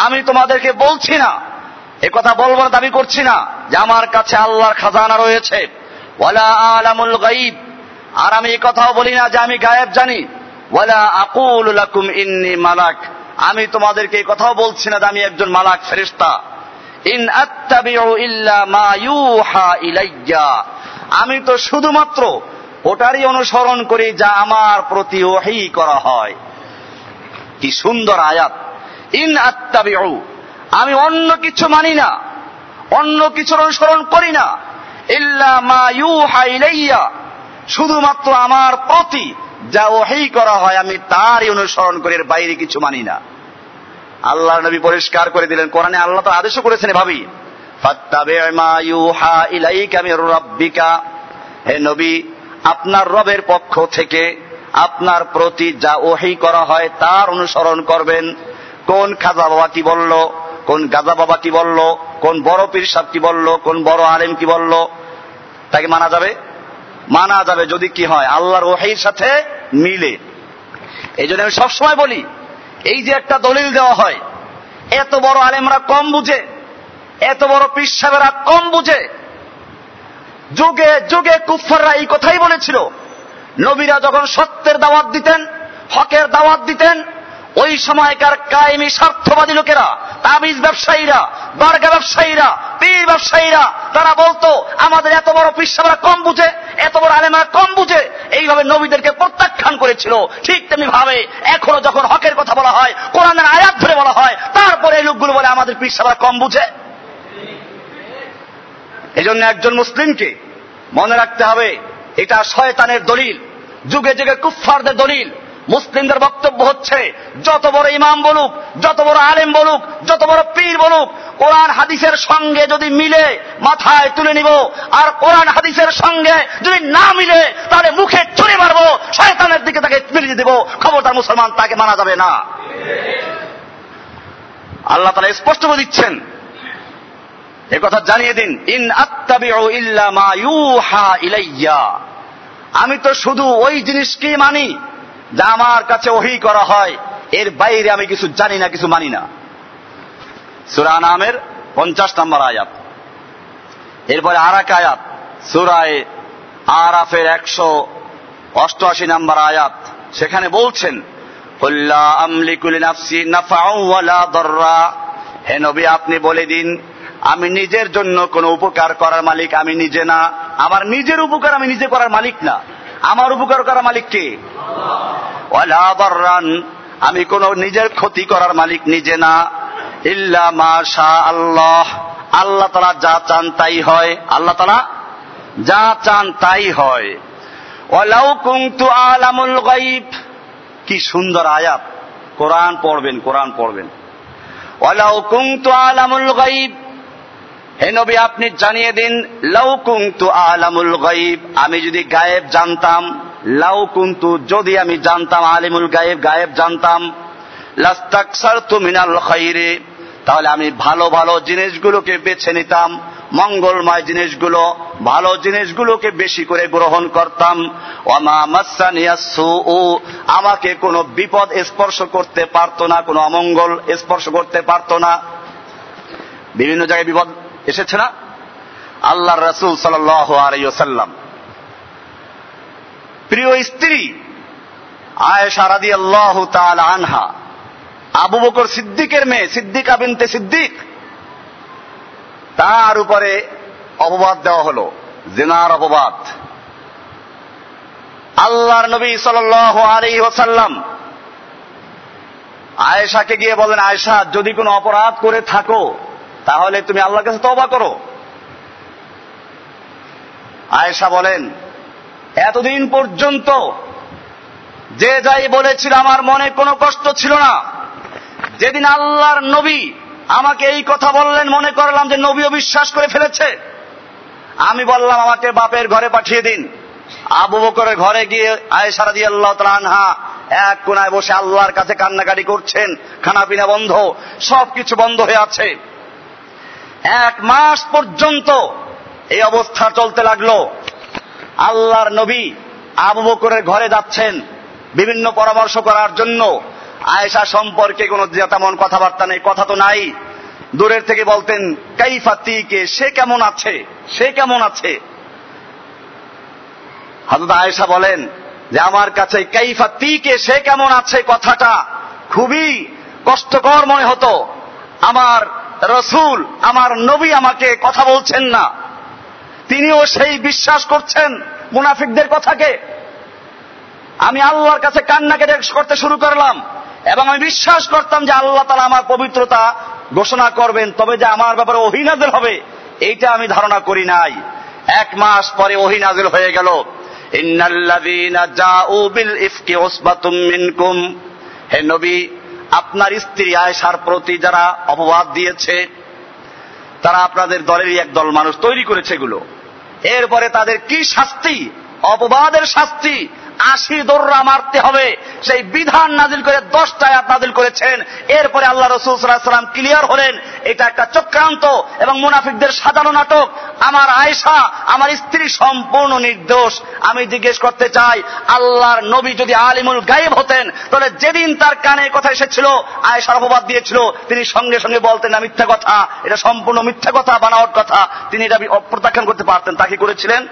আমি তোমাদেরকে বলছি না, এ কথা বলবার দাবি করছি না যে আমার কাছে আল্লাহর খাজানা রয়েছে। আর আমি এই কথাও বলি না যে আমি গায়েব জানি। আকুল ইন্নি মালাক। আমি তোমাদেরকে কথাও বলছি না যে আমি একজন মালাক ফেরিস্তা ইন ইলাইয়া। আমি তো শুধুমাত্র ওটারই অনুসরণ করি যা আমার প্রতি ওহি করা হয়। কি সুন্দর আয়াত। ইন আত্তাবিউ। আমি অন্য কিছু মানি না। অন্য কিছুর অনুসরণ করি না। ইল্লা মা ইউহা ইলাইয়া। শুধুমাত্র আমার প্রতি যা ওহি করা হয় আমি তারই অনুসরণ করি বাইরে কিছু মানি না। আল্লাহ নবী পরিষ্কার করে দিলেন। কোরআনে আল্লাহ তো আদেশও করেছেন ভাবি হে নবী, আপনার রবের পক্ষ থেকে আপনার প্রতি যা ওহি করা হয় তার অনুসরণ করবেন। কোন খাজা বাবা কি বলল, কোন গাজা বাবা কি বলল, কোন বড় পীর সাহ কি বলল, কোন বড় আলেম কি বলল, তাকে মানা যাবে? মানা যাবে যদি কি হয়, আল্লাহর ওহির সাথে মিলে। এই জন্য আমি সবসময় বলি এই যে একটা দলিল দেওয়া হয়, এত বড় আলেমরা কম বুঝে, এত বড় পিসাবেরা কম বুঝে। যুগে যুগে কুফাররা এই কথাই বলেছিল, নবীরা যখন সত্যের দাওয়াত দিতেন, হকের দাওয়াত দিতেন ওই সময়কার কায়েমি স্বার্থবাদী লোকেরা, তাবিজ ব্যবসায়ীরা, বার্গা ব্যবসায়ীরা, পীর ব্যবসায়ীরা, তারা বলতো, আমাদের এত বড় পিসাবরা কম বুঝে, এত বড় আলেমরা কম বুঝে, এইভাবে নবীদেরকে প্রত্যাখ্যান করেছিল। ঠিক তেমনি ভাবে এখনও যখন হকের কথা বলা হয়, কোরআনের আয়াত ধরে বলা হয়, তারপরে এই লোকগুলো বলে, আমাদের পিসাবরা কম বুঝে। এজন্য একজন মুসলিমকে মনে রাখতে হবে, এটা শয়তানের দলিল, যুগে যুগে কুফফারদের দলিল। মুসলিমদের বক্তব্য হচ্ছে, যত বড় ইমাম বলুক, যত বড় আলেম বলুক, যত বড় পীর বলুক, কোরআন হাদিসের সঙ্গে যদি মিলে মাথায় তুলে নিব, আর কোরআন হাদিসের সঙ্গে যদি না মিলে, তাহলে মুখে চুরি মারবো, শয়তানের দিকে তাকে মিলিয়ে দেব, খবরদার মুসলমান তাকে মানা যাবে না। আল্লাহ তালা স্পষ্ট করে দিচ্ছেন। এ কথা জানিয়ে দিন, ইন ইল্লা মা ইউহা ইলাইয়া। আমি তো শুধু ওই জিনিসকেই মানি যা আমার কাছে ওহি করা হয়, এর বাইরে আমি কিছু জানি না, কিছু মানি না। সুরা নামের পঞ্চাশ নম্বর আয়াত। এরপরে আর এক আয়াত, সুরায় আরাফের একশো অষ্টআশি নম্বর আয়াত, সেখানে বলছেন হে নবী, আপনি বলে দিন, আমি নিজের জন্য কোন উপকার করার মালিক আমি নিজে না, আমার নিজের উপকার আমি নিজে করার মালিক না। আমার উপকার করার মালিক কে? রান আমি কোন নিজের ক্ষতি করার মালিক নিজে না। ইল্লা মা শাহ আল্লাহ আল্লাহ তালা যা চান তাই হয়। আল্লাহ তালা যা চান তাই হয়। কুংতু আলামুল গাইব কি সুন্দর আয়াত। কোরআন পড়বেন কোরআন পড়বেন। ওয়ালাউ কুংতু আলামুল গাইব হে নবী, আপনি জানিয়ে দিন, লাউ কুন্তু আলামুল গাইব আমি যদি গায়েব জানতাম, লাউ কুন্তু, যদি আমি জানতাম, আলিমুল গায়েব গায়েব জানতাম, লাস্তাকসারতু মিনাল খাইরে। তাহলে আমি ভালো ভালো জিনিসগুলোকে বেছে নিতাম, মঙ্গলময় জিনিসগুলো, ভালো জিনিসগুলোকে বেশি করে গ্রহণ করতাম। আমাকে কোনো বিপদ স্পর্শ করতে পারতো না, কোনো অমঙ্গল স্পর্শ করতে পারতো না। বিভিন্ন জায়গায় বিপদ এসেছে না? আল্লাহ রসুল সাল্লাম প্রিয় স্ত্রী, আয়েশা রাদি আল্লাহ আনহা, আবু বকর সিদ্দিকের মেয়ে, সিদ্দিকা বিনতে সিদ্দিক, তার উপরে অপবাদ দেওয়া হল, জেনার অপবাদ। আল্লাহর নবী সাল আলী ওসাল্লাম আয়েশাকে গিয়ে বলেন, আয়েশা, যদি কোনো অপরাধ করে থাকো তাহলে তুমি আল্লাহর কাছে তবা করো। আয়েশা বলেন, এতদিন পর্যন্ত যে যাই বলেছিল আমার মনে কোনো কষ্ট ছিল না। যেদিন আল্লাহর নবী আমাকে এই কথা বললেন, মনে করলাম যে নবীও বিশ্বাস করে ফেলেছে। আমি বললাম, আমাকে বাপের ঘরে পাঠিয়ে দিন। আবু বকরের ঘরে গিয়ে আয়েশারা দিয়ে আল্লাহ আনহা এক কোনায় বসে আল্লাহর কাছে কান্নাকাটি করছেন। খানা পিনা বন্ধ, সবকিছু বন্ধ হয়ে আছে। এক মাস পর্যন্ত এই অবস্থা চলতে লাগল। আল্লাহর নবী আবু বকরের ঘরে যাচ্ছেন বিভিন্ন পরামর্শ করার জন্য। আয়েশা সম্পর্কে কোনো তেমন কথাবার্তা নেই, কথা তো নাই। দূরের থেকে বলতেন কাইফাতিকে সে কেমন আছে? সে কেমন আছে? হাজরত আয়েশা বলেন, যে আমার কাছে কাইফাতিকে সে কেমন আছে? কথাটা খুবই কষ্টকর মনে হতো। আমার রসুল, আমার নবী আমাকে কথা বলছেন না। তিনিও সেই বিশ্বাস করছেন মুনাফিকদের কথাকে। আমি আল্লাহর কাছে কান্নাকে করতে শুরু করলাম এবং আমি বিশ্বাস করতাম যে আল্লাহ তালা আমার পবিত্রতা ঘোষণা করবেন, তবে যে আমার ব্যাপারে অহিনাজেল হবে, এইটা আমি ধারণা করি নাই। এক মাস পরে অহিনাজেল হয়ে গেল। হে নবী আপনার স্ত্রী আয়সার প্রতি যারা অপবাদ দিয়েছে, তারা আপনাদের দলেরই একদল মানুষ তৈরি করেছে এগুলো। এরপরে তাদের কি শাস্তি? অপবাদের শাস্তি? আশি দৌড়া মারতে হবে। সেই বিধান নাজিল করে দশটা আয়াত নাজিল করেছেন। এরপরে আল্লাহ রসুল সাল্লাম ক্লিয়ার হলেন, এটা একটা চক্রান্ত এবং মুনাফিকদের সাজানো নাটক। আমার আয়সা আমার স্ত্রী সম্পূর্ণ নির্দোষ। আমি জিজ্ঞেস করতে চাই, আল্লাহর নবী যদি আলিমুল গায়েব হতেন, তাহলে যেদিন তার কানে কথা এসেছিল আয়সার অপবাদ দিয়েছিল, তিনি সঙ্গে সঙ্গে বলতেন, না, মিথ্যা কথা। এটা সম্পূর্ণ মিথ্যা কথা, বানাওয়ার কথা। তিনি এটা প্রত্যাখ্যান করতে পারতেন। তাকে করেছিলেন?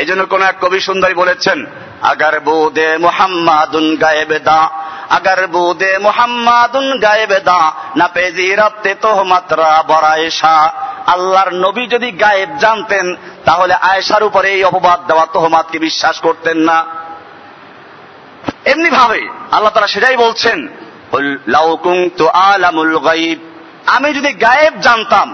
এই জন্য কোন এক কবি সুন্দরী বলেছেন, আগার বুদে মোহাম্মাদুন গায়েবে দা, আগার বুদে মোহাম্মাদুন গায়েবে দা, না পেজি রাতে তো মাত্রা বরায়েশা আল্লাহর নবী যদি গায়েব জানতেন, তাহলে আয়েশার উপরে এই অপবাদ দেওয়া তোহমাতকে বিশ্বাস করতেন না। এমনি ভাবে আল্লাহ তারা সেটাই বলছেন লাউকুং তো আলামুল গাইব আমি যদি গায়েব জানতাম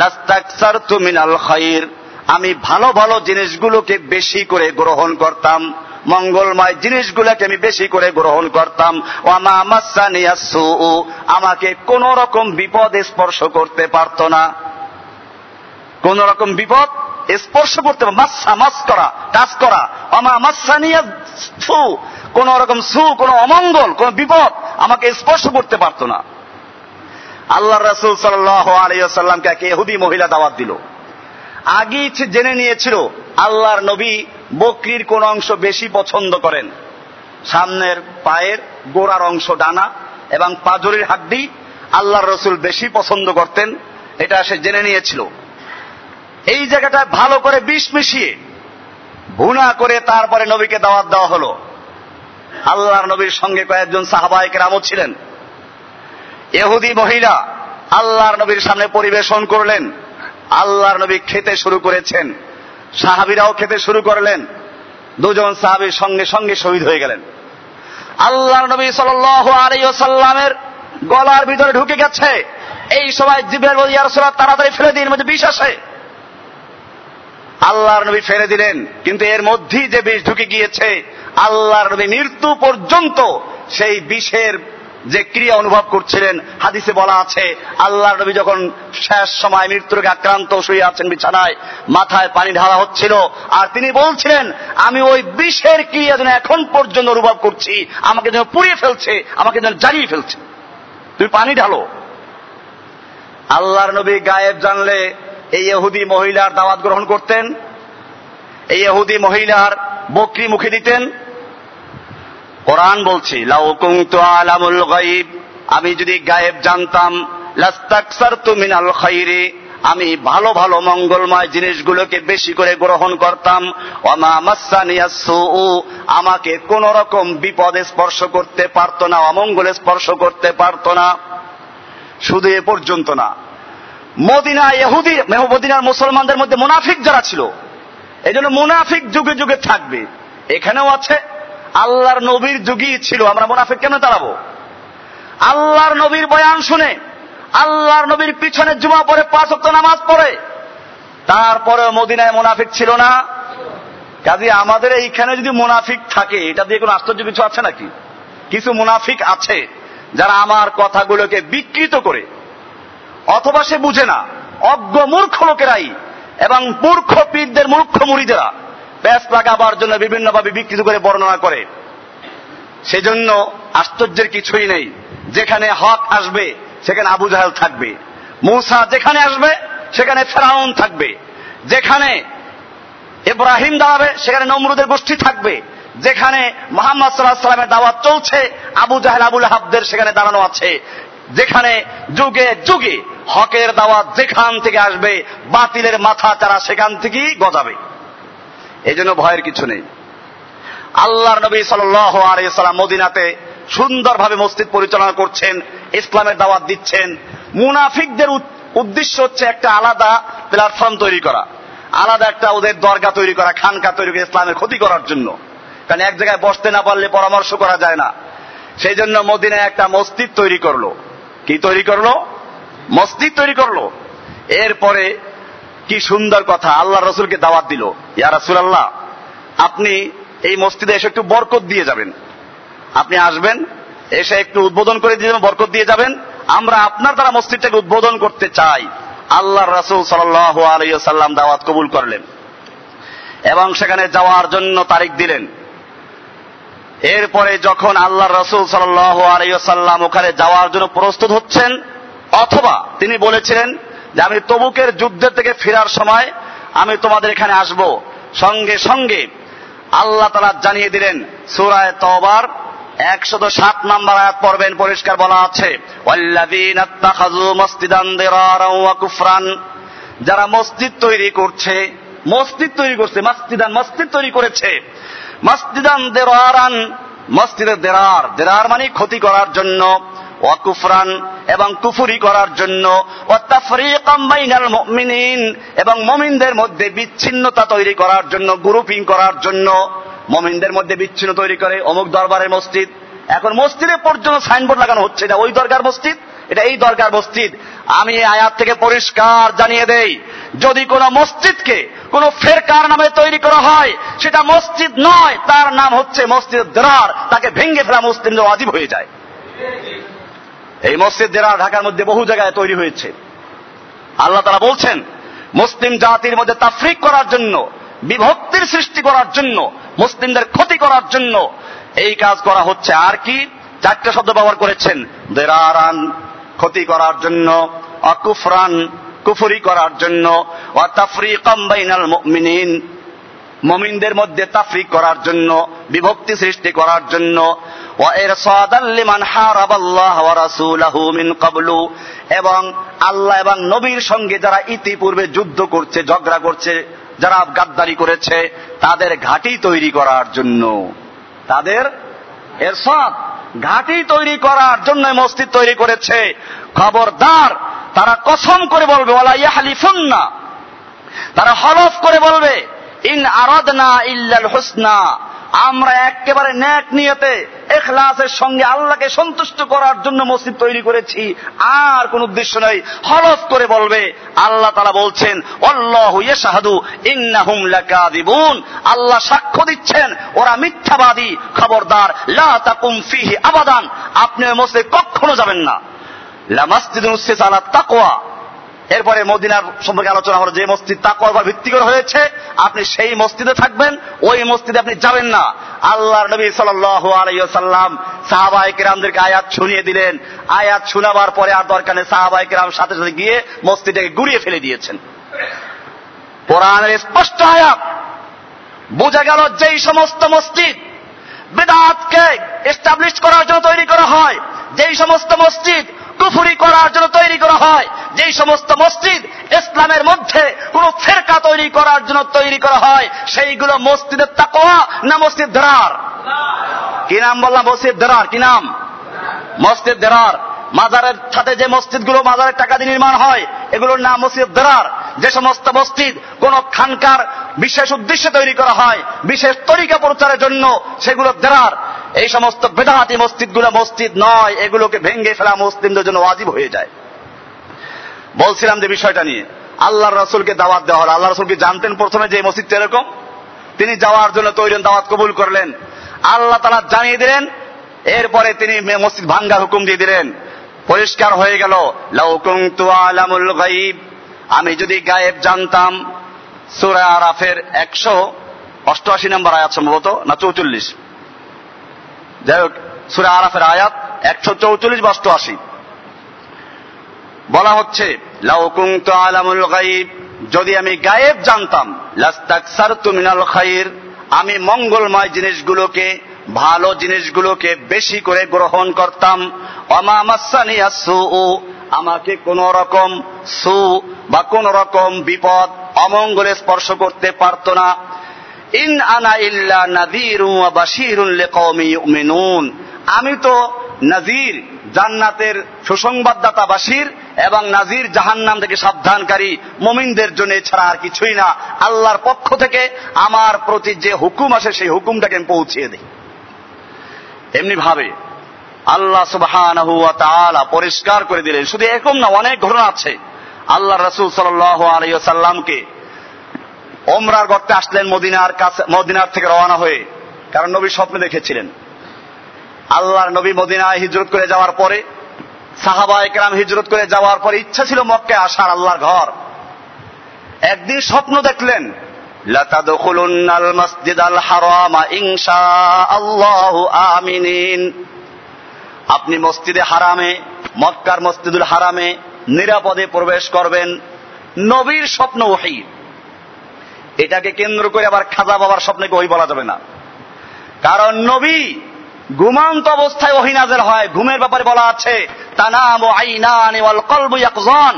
লাস্তাকসার মিনাল খাইর। আমি ভালো ভালো জিনিসগুলোকে বেশি করে গ্রহণ করতাম। মঙ্গলময় জিনিসগুলোকে আমি বেশি করে গ্রহণ করতাম। আমাকে কোন রকম বিপদ স্পর্শ করতে পারত না। কোন রকম বিপদ স্পর্শ করতে মাসা, মাস করা টাচ করা। আমা মাসানিয়া সু কোন রকম সু, কোন অমঙ্গল, কোন বিপদ আমাকে স্পর্শ করতে পারত না। আল্লাহ রসুল সাল্লাহ আলিয়াল্লামকে এক এহুদি মহিলা দাওয়াত দিল। আগেই জেনে নিয়েছিল, আল্লাহর নবী বকরির কোন অংশ বেশি পছন্দ করেন। সামনের পায়ের গোড়ার অংশ ডানা এবং পাজরের হাড্ডি আল্লাহর রসুল বেশি পছন্দ করতেন, এটা সে জেনে নিয়েছিল। এই জায়গাটায় ভালো করে বিষ মিশিয়ে ভুনা করে তারপরে নবীকে দাওয়াত দেওয়া হলো। আল্লাহর নবীর সঙ্গে কয়েকজন সাহাবাহিক রামও ছিলেন। এহুদি মহিলা আল্লাহর নবীর সামনে পরিবেশন করলেন। আল্লাহর নবী খেতে শুরু করেছেন। সাহাবিরাও খেতে শুরু করলেন। দুজন সাহাবির সঙ্গে সঙ্গে শহীদ হয়ে গেলেন। আল্লাহর নবী সাল আলাইসাল্লামের গলার ভিতরে ঢুকে গেছে। এই সময় ইয়ারসোল্লাহ তাড়াতাড়ি ফেলে দিন মধ্যে বিষ আসে। আল্লাহর নবী ফেলে দিলেন, কিন্তু এর মধ্যেই যে বিষ ঢুকে গিয়েছে, আল্লাহর নবী মৃত্যু পর্যন্ত সেই বিষের যে ক্রিয়া অনুভব করছিলেন, হাদিসে বলা আছে আল্লাহ নবী যখন শেষ সময় মৃত্যুরোগে আক্রান্ত শুয়ে আছেন বিছানায়, মাথায় পানি ঢালা হচ্ছিল, আর তিনি বলছিলেন, আমি ওই বিষের ক্রিয়া যেন এখন পর্যন্ত অনুভব করছি, আমাকে যেন পুড়িয়ে ফেলছে, আমাকে যেন জ্বালিয়ে ফেলছে। তুমি পানি ঢালো। আল্লাহর নবী গায়েব জানলে, এই এহুদি মহিলার দাওয়াত গ্রহণ করতেন, এই এহুদি মহিলার বকরি মুখে দিতেন কোরআন বলছি আমি যদি গায়েব জানতাম লাস্তাকসার মিনাল খাইরে। আমি ভালো ভালো মঙ্গলময় জিনিসগুলোকে বেশি করে গ্রহণ করতাম। অমা আমাকে কোন রকম বিপদে স্পর্শ করতে পারত না, অমঙ্গলে স্পর্শ করতে পারত না। শুধু এ পর্যন্ত না, মদিনা ইহুদি, মদিনার মুসলমানদের মধ্যে মুনাফিক যারা ছিল এই জন্য মুনাফিক যুগে যুগে থাকবে। এখানেও আছে। আল্লাহর নবীর যুগই ছিল, আমরা মুনাফিক কেন দাঁড়াবো? আল্লাহর নবীর বয়ান শুনে, আল্লাহর নবীর পিছনে জুমা পরে পাঁচ অক্ট নামাজ পড়ে তারপরে মদিনায় মুনাফিক ছিল না। কাজে আমাদের এইখানে যদি মুনাফিক থাকে, এটা দিয়ে কোনো আশ্চর্য কিছু আছে নাকি? কিছু মুনাফিক আছে, যারা আমার কথাগুলোকে বিকৃত করে, অথবা সে বুঝে না। অজ্ঞ মূর্খ লোকেরাই এবং মূর্খ পীরদের, মূর্খ মুড়িদেরা। প্যাস লাগাবার জন্য বিভিন্নভাবে বিকৃত করে বর্ণনা করে। সেজন্য আশ্চর্যের কিছুই নেই। যেখানে হক আসবে, সেখানে আবু জাহেল থাকবে। মূসা যেখানে আসবে, সেখানে ফেরাউন থাকবে। যেখানে ইব্রাহিম দাঁড়াবে, সেখানে নমরুদের গোষ্ঠী থাকবে। যেখানে মোহাম্মদ সাল্লাহ সাল্লামের দাওয়াত চলছে, আবু জাহেল আবুল হাবদের সেখানে দাঁড়ানো আছে। যেখানে যুগে যুগে হকের দাওয়াত যেখান থেকে আসবে, বাতিলের মাথা তারা সেখান থেকেই গজাবে। এই জন্য ভয়ের কিছু নেই। আল্লাহর নবী সাল্লাম মদিনাতে সুন্দরভাবে মসজিদ পরিচালনা করছেন, ইসলামের দাওয়াত দিচ্ছেন। মুনাফিকদের উদ্দেশ্য হচ্ছে একটা আলাদা প্ল্যাটফর্ম তৈরি করা। আলাদা একটা ওদের দরগা তৈরি করা, খানকা তৈরি করে, ইসলামের ক্ষতি করার জন্য। কারণ এক জায়গায় বসতে না পারলে পরামর্শ করা যায় না। সেই জন্য মদিনায় একটা মসজিদ তৈরি করল। কি তৈরি করল? মসজিদ তৈরি করল। এরপরে কি সুন্দর কথা, আল্লাহ রসুলকে দাওয়াত দিল। ইয়া রাসুল আল্লাহ আপনি এই মসজিদে এসে একটু বরকত দিয়ে যাবেন। আপনি আসবেন, এসে একটু উদ্বোধন করে দিয়ে বরকত দিয়ে যাবেন। আমরা আপনার দ্বারা মসজিদটাকে উদ্বোধন করতে চাই। আল্লাহ রাসুল আলাইসাল্লাম দাওয়াত কবুল করলেন। এবং সেখানে যাওয়ার জন্য তারিখ দিলেন। এরপরে যখন আল্লাহ রসুল সাল্লাহ সাল্লাম ওখানে যাওয়ার জন্য প্রস্তুত হচ্ছেন, অথবা তিনি বলেছিলেন যে আমি তবুকের যুদ্ধের থেকে ফেরার সময় আমি তোমাদের এখানে আসব। সঙ্গে সঙ্গে আল্লাহ তালা জানিয়ে দিলেন, সুরায় তবার একশত সাত নাম্বার আয়াত পড়বেন, পরিষ্কার বলা আছে যারা মসজিদ তৈরি করছে, মসজিদ তৈরি করছে, মসজিদান, মসজিদ তৈরি করেছে। মসজিদান দেরারান, মসজিদের দেরার দেরার মানে ক্ষতি করার জন্য। ওয়াকুফরান এবং কুফুরি করার জন্য এবং মমিনদের মধ্যে বিচ্ছিন্নতা তৈরি করার জন্য, গ্রুপিং করার জন্য মমিনদের মধ্যে বিচ্ছিন্ন তৈরি করে অমুক দরবারের মসজিদ। এখন মসজিদে পর্যন্ত সাইনবোর্ড লাগানো হচ্ছে, এটা ওই দরকার মসজিদ, এটা এই দরকার মসজিদ। আমি এই আয়াত থেকে পরিষ্কার জানিয়ে দেই, যদি কোন মসজিদকে কোন ফেরকার নামে তৈরি করা হয়, সেটা মসজিদ নয়, তার নাম হচ্ছে মসজিদ দেরার, তাকে ভেঙ্গে ফেলা মুসলিম অজীব হয়ে যায়। এই মসজিদ দেরার ঢাকার মধ্যে বহু জায়গায় তৈরি হয়েছে। আল্লাহ তারা বলছেন, মুসলিম জাতির মধ্যে তাফরিক করার জন্য, বিভক্তির সৃষ্টি করার জন্য, মুসলিমদের ক্ষতি করার জন্য এই কাজ করা হচ্ছে। আর কি? চারটে শব্দ ব্যবহার করেছেন। দেরারান, ক্ষতি করার জন্য, অকুফরান, কুফরি করার জন্য অতাফরি কম্বাইনাল মিনিন মমিনদের মধ্যে তাফরিক করার জন্য, বিভক্তি সৃষ্টি করার জন্য এবং আল্লাহ এবং নবীর সঙ্গে যারা ইতিপূর্বে যুদ্ধ করছে, ঝগড়া করছে, যারা গাদ্দারি করেছে, তাদের ঘাঁটি তৈরি করার জন্য। তাদের এর সব ঘাঁটি তৈরি করার জন্য মসজিদ তৈরি করেছে। খবরদার, তারা কসম করে বলবে ওলা ইয়াহালিফুন্না, তারা হলফ করে বলবে ইন আরাদনা ইল্লাল হুসনা। আমরা একেবারে ন্যাক নিয়তে, এখলাসের সঙ্গে আল্লাহকে সন্তুষ্ট করার জন্য মসজিদ তৈরি করেছি। আর কোন উদ্দেশ্য নয় হলফ করে বলবে, আল্লাহ তারা বলছেন ইয়াশহাদু ইন্নাহুম লাকাযিবুন। আল্লাহ সাক্ষ্য দিচ্ছেন, ওরা মিথ্যাবাদী। খবরদার, লা তাকুম ফিহি আবাদান। আপনি মসজিদে কখনো যাবেন না। লা মাসজিদুন উসসিস আলা তাকওয়া। এরপরে মদিনার সম্পর্কে আলোচনা হলো যে মসজিদ তাকওয়ার ভিত্তি করে হয়েছে, আপনি সেই মসজিদে থাকবেন, ওই মসজিদে আপনি যাবেন না। আল্লাহর নবী ওয়াসাল্লাম সাহাবায়ে কেরামদেরকে আয়াত শুনিয়ে দিলেন। আয়াত শোনাবার পরে আর দরকার নেই, সাহাবায়ে কেরাম সাথে সাথে গিয়ে মসজিদটাকে গুড়িয়ে ফেলে দিয়েছেন। কোরআনের স্পষ্ট আয়াত বোঝা গেল যেই সমস্ত মসজিদ বেদাতকে এস্টাবলিশ করার জন্য তৈরি করা হয়, যেই সমস্ত মসজিদ কুফুরি করার জন্য তৈরি করা হয়। যেই সমস্ত মসজিদ ইসলামের মধ্যে কোন ফেরকা তৈরি করার জন্য তৈরি করা হয়, সেইগুলো মসজিদের তাকোয়া না মসজিদ ধরার কি নাম বললাম? মসজিদ ধরার কি নাম? মসজিদ দেরার। মাজারের সাথে যে মসজিদগুলো, মাজারের টাকা দিয়ে নির্মাণ হয়, এগুলোর নাম মসজিদ দেরার। যে সমস্ত মসজিদ, কোন খানকার বিশেষ উদ্দেশ্যে তৈরি করা হয়, বিশেষ তরিকা প্রচারের জন্য, সেগুলো দেরার। এই সমস্ত বেদাহাতি মসজিদগুলো মসজিদ নয়, এগুলোকে ভেঙ্গে ফেলা মুসলিমদের জন্য ওয়াজিব হয়ে যায়। বলছিলাম যে বিষয়টা নিয়ে, আল্লাহর রসুলকে দাওয়াত দেওয়া হলো। আল্লাহ রসুল কি জানতেন প্রথমে যে মসজিদটা এরকম। তিনি যাওয়ার জন্য তৈরি দাওয়াত কবুল করলেন। আল্লাহ তালা জানিয়ে দিলেন, এরপরে তিনি মসজিদ ভাঙ্গার হুকুম দিয়ে দিলেন। পরিষ্কার হয়ে গেল। আলামুল গাইব। আমি যদি গায়েব জানতাম, সুরা আরাফের একশো অষ্টআশি নম্বর আয়াত সম্ভবত, না চৌচল্লিশ। যাই হোক, সুরা আরাফের আয়াত একশো চৌচল্লিশ বা অষ্টআশি। বলা হচ্ছে লাউকুংত আলামুল গাইব, যদি আমি গায়েব জানতাম লাস্তাকসার তুমিনাল খাইর, আমি মঙ্গলময় জিনিসগুলোকে ভালো জিনিসগুলোকে বেশি করে গ্রহণ করতাম। অমামাসানি আসু, আমাকে কোন রকম সু বা কোন রকম বিপদ, অমঙ্গলে স্পর্শ করতে পারত না। ইন আনা ইল্লা নাদিরু আমি তো নাজির, জান্নাতের সুসংবাদদাতা বাসির এবং নাজির জাহান্নাম থেকে সাবধানকারী, মমিনদের জন্য ছাড়া আর কিছুই না। আল্লাহর পক্ষ থেকে আমার প্রতি যে হুকুম আসে, সেই হুকুমটাকে আমি পৌঁছিয়ে দিই। এমনি ভাবে আল্লাহ সুবাহ পরিষ্কার করে দিলেন। শুধু এরকম না, অনেক ঘটনা আছে। আল্লাহ রসুল সাল্লামকে ওমরার গর্তে আসলেন মদিনার কাছে, মদিনার থেকে রওনা হয়ে। কারণ নবী স্বপ্নে দেখেছিলেন। আল্লাহর নবী মদিনায় হিজরত করে যাওয়ার পরে, সাহাবা একরাম হিজরত করে যাওয়ার পরে ইচ্ছা ছিল মক্কে আসার আল্লাহর ঘর। একদিন স্বপ্ন দেখলেন لتدخلن المسجد الحرام إن شاء الله آمنين আপনি মসজিদে হারামে মক্কার মসজিদুল হারামে নিরাপদে প্রবেশ করবেন নবীর স্বপ্ন ওহি এটাকে কেন্দ্র করে আবার খাজা বাবার স্বপ্নকে ওই বলা যাবে না কারণ নবী ঘুমান্ত অবস্থায় ওহি নাজেল হয় ঘুমের ব্যাপারে বলা আছে তানাম আইনান ওয়াল কলবু ইয়াকজান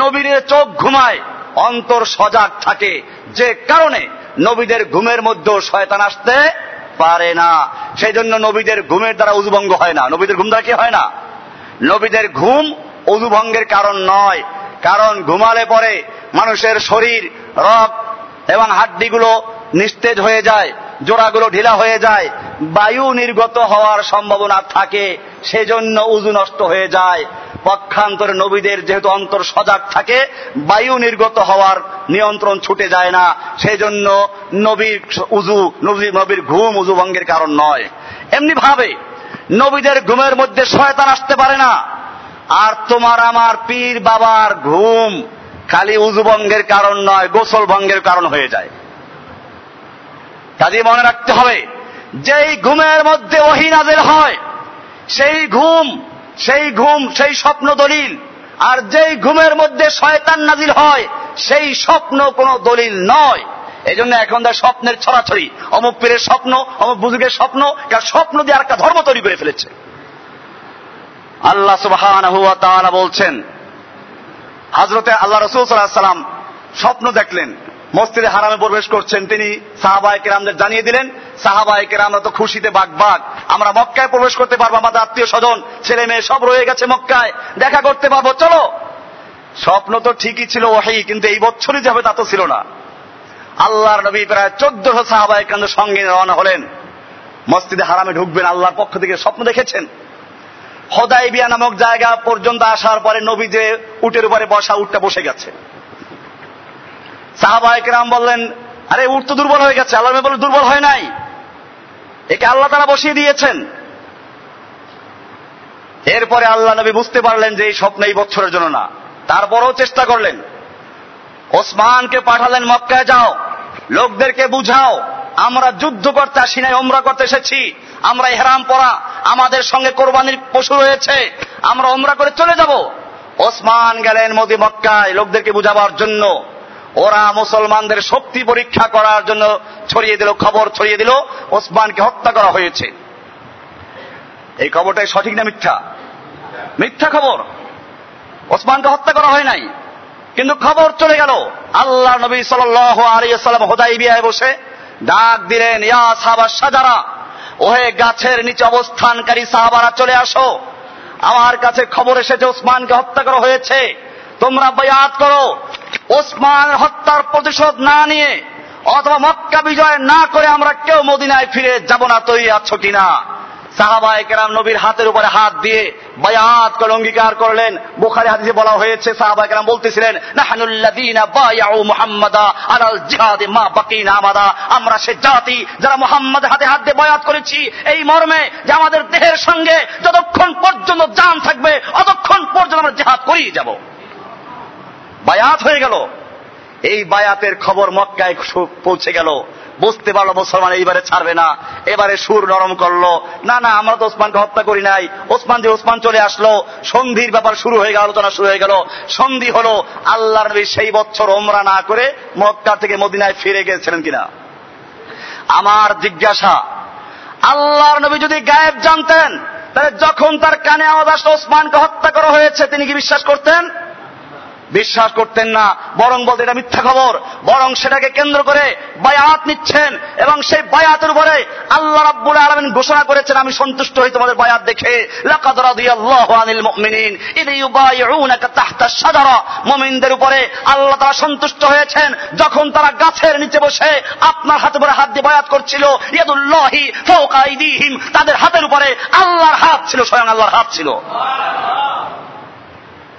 নবীর চোখ ঘুমায় অন্তর সজাগ থাকে যে কারণে নবীদের ঘুমের মধ্যেও শয়তান আসতে পারে না। সেই জন্য নবীদের ঘুমের দ্বারা উজুভঙ্গ হয় না। নবীদের ঘুম দ্বারা কি হয় না? নবীদের ঘুম উজুভঙ্গের কারণ নয়। কারণ ঘুমালে পরে মানুষের শরীর রক এবং হাড্ডিগুলো নিস্তেজ হয়ে যায়, জোড়াগুলো ঢিলা হয়ে যায়, বায়ু নির্গত হওয়ার সম্ভাবনা থাকে, সেজন্য উজু নষ্ট হয়ে যায়। পক্ষান্তরে নবীদের যেহেতু অন্তর সজাগ থাকে, বায়ু নির্গত হওয়ার নিয়ন্ত্রণ ছুটে যায় না। সেই জন্য নবীর উজু, নবী, নবীর ঘুম উজু ভঙ্গের কারণ নয়। এমনি ভাবে, নবীদের ঘুমের মধ্যে শয়তান আসতে পারে না। আর তোমার আমার পীর বাবার ঘুম খালি উজু ভঙ্গের কারণ নয়, গোসল ভঙ্গের কারণ হয়ে যায়। কাজে মনে রাখতে হবে, যেই ঘুমের মধ্যে ওহিনাদের হয়, সেই ঘুম সেই ঘুম, সেই স্বপ্ন দলিল। আর যেই ঘুমের মধ্যে শয়তান নাজিল হয়, সেই স্বপ্ন কোন দলিল নয়। এই জন্য এখন তার স্বপ্নের ছড়াছড়ি। অমুক পীরের স্বপ্ন, অমুক বুজুগের স্বপ্ন কার স্বপ্ন দিয়ে আর একটা ধর্ম তৈরি করে ফেলেছে। আল্লাহ সুবাহ বলছেন হাজরতে আল্লাহ রসুল সাল্লাম স্বপ্ন দেখলেন। মসজিদে হারামে প্রবেশ করছেন তিনি সাহাবাই কেরামদের জানিয়ে দিলেন সাহাবাই কেরামরা তো খুশিতে বাগ বাগ আমরা মক্কায় প্রবেশ করতে পারব, আমাদের আত্মীয় স্বজন, ছেলে মেয়ে সব রয়ে গেছে মক্কায়, দেখা করতে পারব, চলো। স্বপ্ন তো ঠিকই ছিল ওহাই কিন্তু এই বছরই যাবে তা তো ছিল না। আল্লাহর নবী প্রায় চোদ্দশো সাহাবাই কেন্দ্র সঙ্গে রওনা হলেন। মসজিদে হারামে ঢুকবেন, আল্লাহর পক্ষ থেকে স্বপ্ন দেখেছেন। হদাইবিয়া নামক জায়গা পর্যন্ত আসার পরে নবী যে উটের উপরে বসা উঠটা বসে গেছে। সাহাবাহিকরাম বললেন, আরে, উঠ তো দুর্বল হয়ে গেছে আল্লাহ বলে দুর্বল হয় নাই। একে আল্লাহ তারা বসিয়ে দিয়েছেন। এরপরে আল্লাহ নবী বুঝতে পারলেন যে এই স্বপ্ন এই বছরের জন্য না। তারপরও চেষ্টা করলেন। ওসমানকে পাঠালেন মক্কায় যাও, লোকদেরকে বুঝাও, আমরা যুদ্ধ করতে আসি নাই ওমরা করতে এসেছি, আমরা হেরাম পরা, আমাদের সঙ্গে কোরবানির পশু রয়েছে, আমরা ওমরা করে চলে যাব। ওসমান গেলেন মোদী মক্কায়, লোকদেরকে বুঝাবার জন্য। ওরা মুসলমানদের শক্তি পরীক্ষা করার জন্য ছড়িয়ে দিল, খবর ছড়িয়ে দিল, ওসমানকে হত্যা করা হয়েছে। এই খবরটাই সঠিক না মিথ্যা? মিথ্যা খবর। ওসমানকে হত্যা করা হয় নাই। কিন্তু খবর চলে গেল। আল্লাহ নবী সাল হোদাই বিয়ায় বসে ডাক দিলেন, ইয়া সাজারা ওহে গাছের নিচে অবস্থানকারী সাহাবারা চলে আসো। আমার কাছে খবর এসেছে, ওসমানকে হত্যা করা হয়েছে। বয়াত করো। ওসমান হত্যার প্রতিশোধ না নিয়ে অথবা মক্কা বিজয় না করে আমরা কেউ মদিনায় ফিরে যাব না, তৈরি আছো কিনা? সাহাবায় কেরাম নবীর হাতের উপরে হাত দিয়ে বায়াত করে অঙ্গীকার করলেন। বুখারি হাদিসে বলা হয়েছে, সাহাবায় কেরাম বলতেছিলেন নাহানুল্লাযীনা বায়াউ মুহাম্মাদা আলাল জিহাদে মা বাকিনা আমাদা। আমরা সে জাতি যারা মুহাম্মদ হাতে হাত দিয়ে বয়াত করেছি, এই মর্মে যে আমাদের দেহের সঙ্গে যতক্ষণ পর্যন্ত জান থাকবে, অতক্ষণ পর্যন্ত আমরা জিহাদ করিয়ে যাব। বায়াত হয়ে গেল। এই বায়াতের খবর মক্কায় পৌঁছে গেল। বুঝতে পারল মুসলমান এইবারে ছাড়বে না, এবারে সুর নরম করল। না না, আমরা তো ওসমানকে হত্যা করি নাই। ওসমান যে ওসমান চলে আসলো, সন্ধির ব্যাপার শুরু হয়ে গেল, আলোচনা শুরু হয়ে গেল। সন্ধি হলো আল্লাহ নবী সেই বছর ওমরা না করে মক্কা থেকে মদিনায় ফিরে গেছিলেন কিনা? আমার জিজ্ঞাসা, আল্লাহর নবী যদি গায়েব জানতেন, তাহলে যখন তার কানে আওয়াজ আসলো, ওসমানকে হত্যা করা হয়েছে, তিনি কি বিশ্বাস করতেন? বিশ্বাস করতেন না, বরং বলতে এটা মিথ্যা খবর। বরং সেটাকে কেন্দ্র করে বায়াত নিচ্ছেন এবং সেই বায়াতের উপরে আল্লাহ রাব্বুল আলামিন ঘোষণা করেছেন, আমি সন্তুষ্ট হই তোমাদের বায়াত দেখে। মুমিনদের উপরে আল্লাহ তাআলা সন্তুষ্ট হয়েছেন, যখন তারা গাছের নিচে বসে আপনার হাতে উপরে হাত দিয়ে বায়াত করছিল, ইয়াদুল্লাহি ফাওকা আইদিহিম, তাদের হাতের উপরে আল্লাহর হাত ছিল, স্বয়ং আল্লাহর হাত ছিল।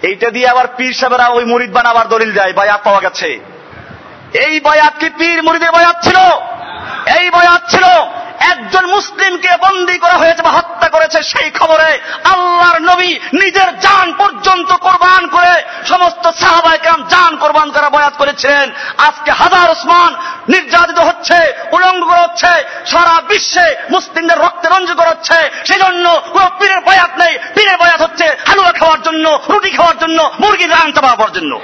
এইটা দিয়ে আবার পীর সাহেবেরা ওই মুরিদ বানাবার দলিল দেয়, বায়াত পাওয়া গেছে। এই বায়াত কি পীর মুরিদের বায়াত ছিল? এই বায়াত ছিল, একজন মুসলিমকে বন্দী করা হয়েছে বা হত্যা করেছে সেই খবরে আল্লাহর নবী নিজের জান পর্যন্ত কোরবান করে সমস্ত সাহাবাহাম বয়াত করেছিলেন আজকে হাজার ওসমান নির্যাতিত হচ্ছে, উলঙ্গ করা হচ্ছে, সারা বিশ্বে মুসলিমদের রক্তে রঞ্জিত করা সেই জন্য কোন পীরের বয়াত নেই। পীরের বয়াত হচ্ছে হালুয়া খাওয়ার জন্য, রুটি খাওয়ার জন্য, মুরগির রান চাপাবার জন্য।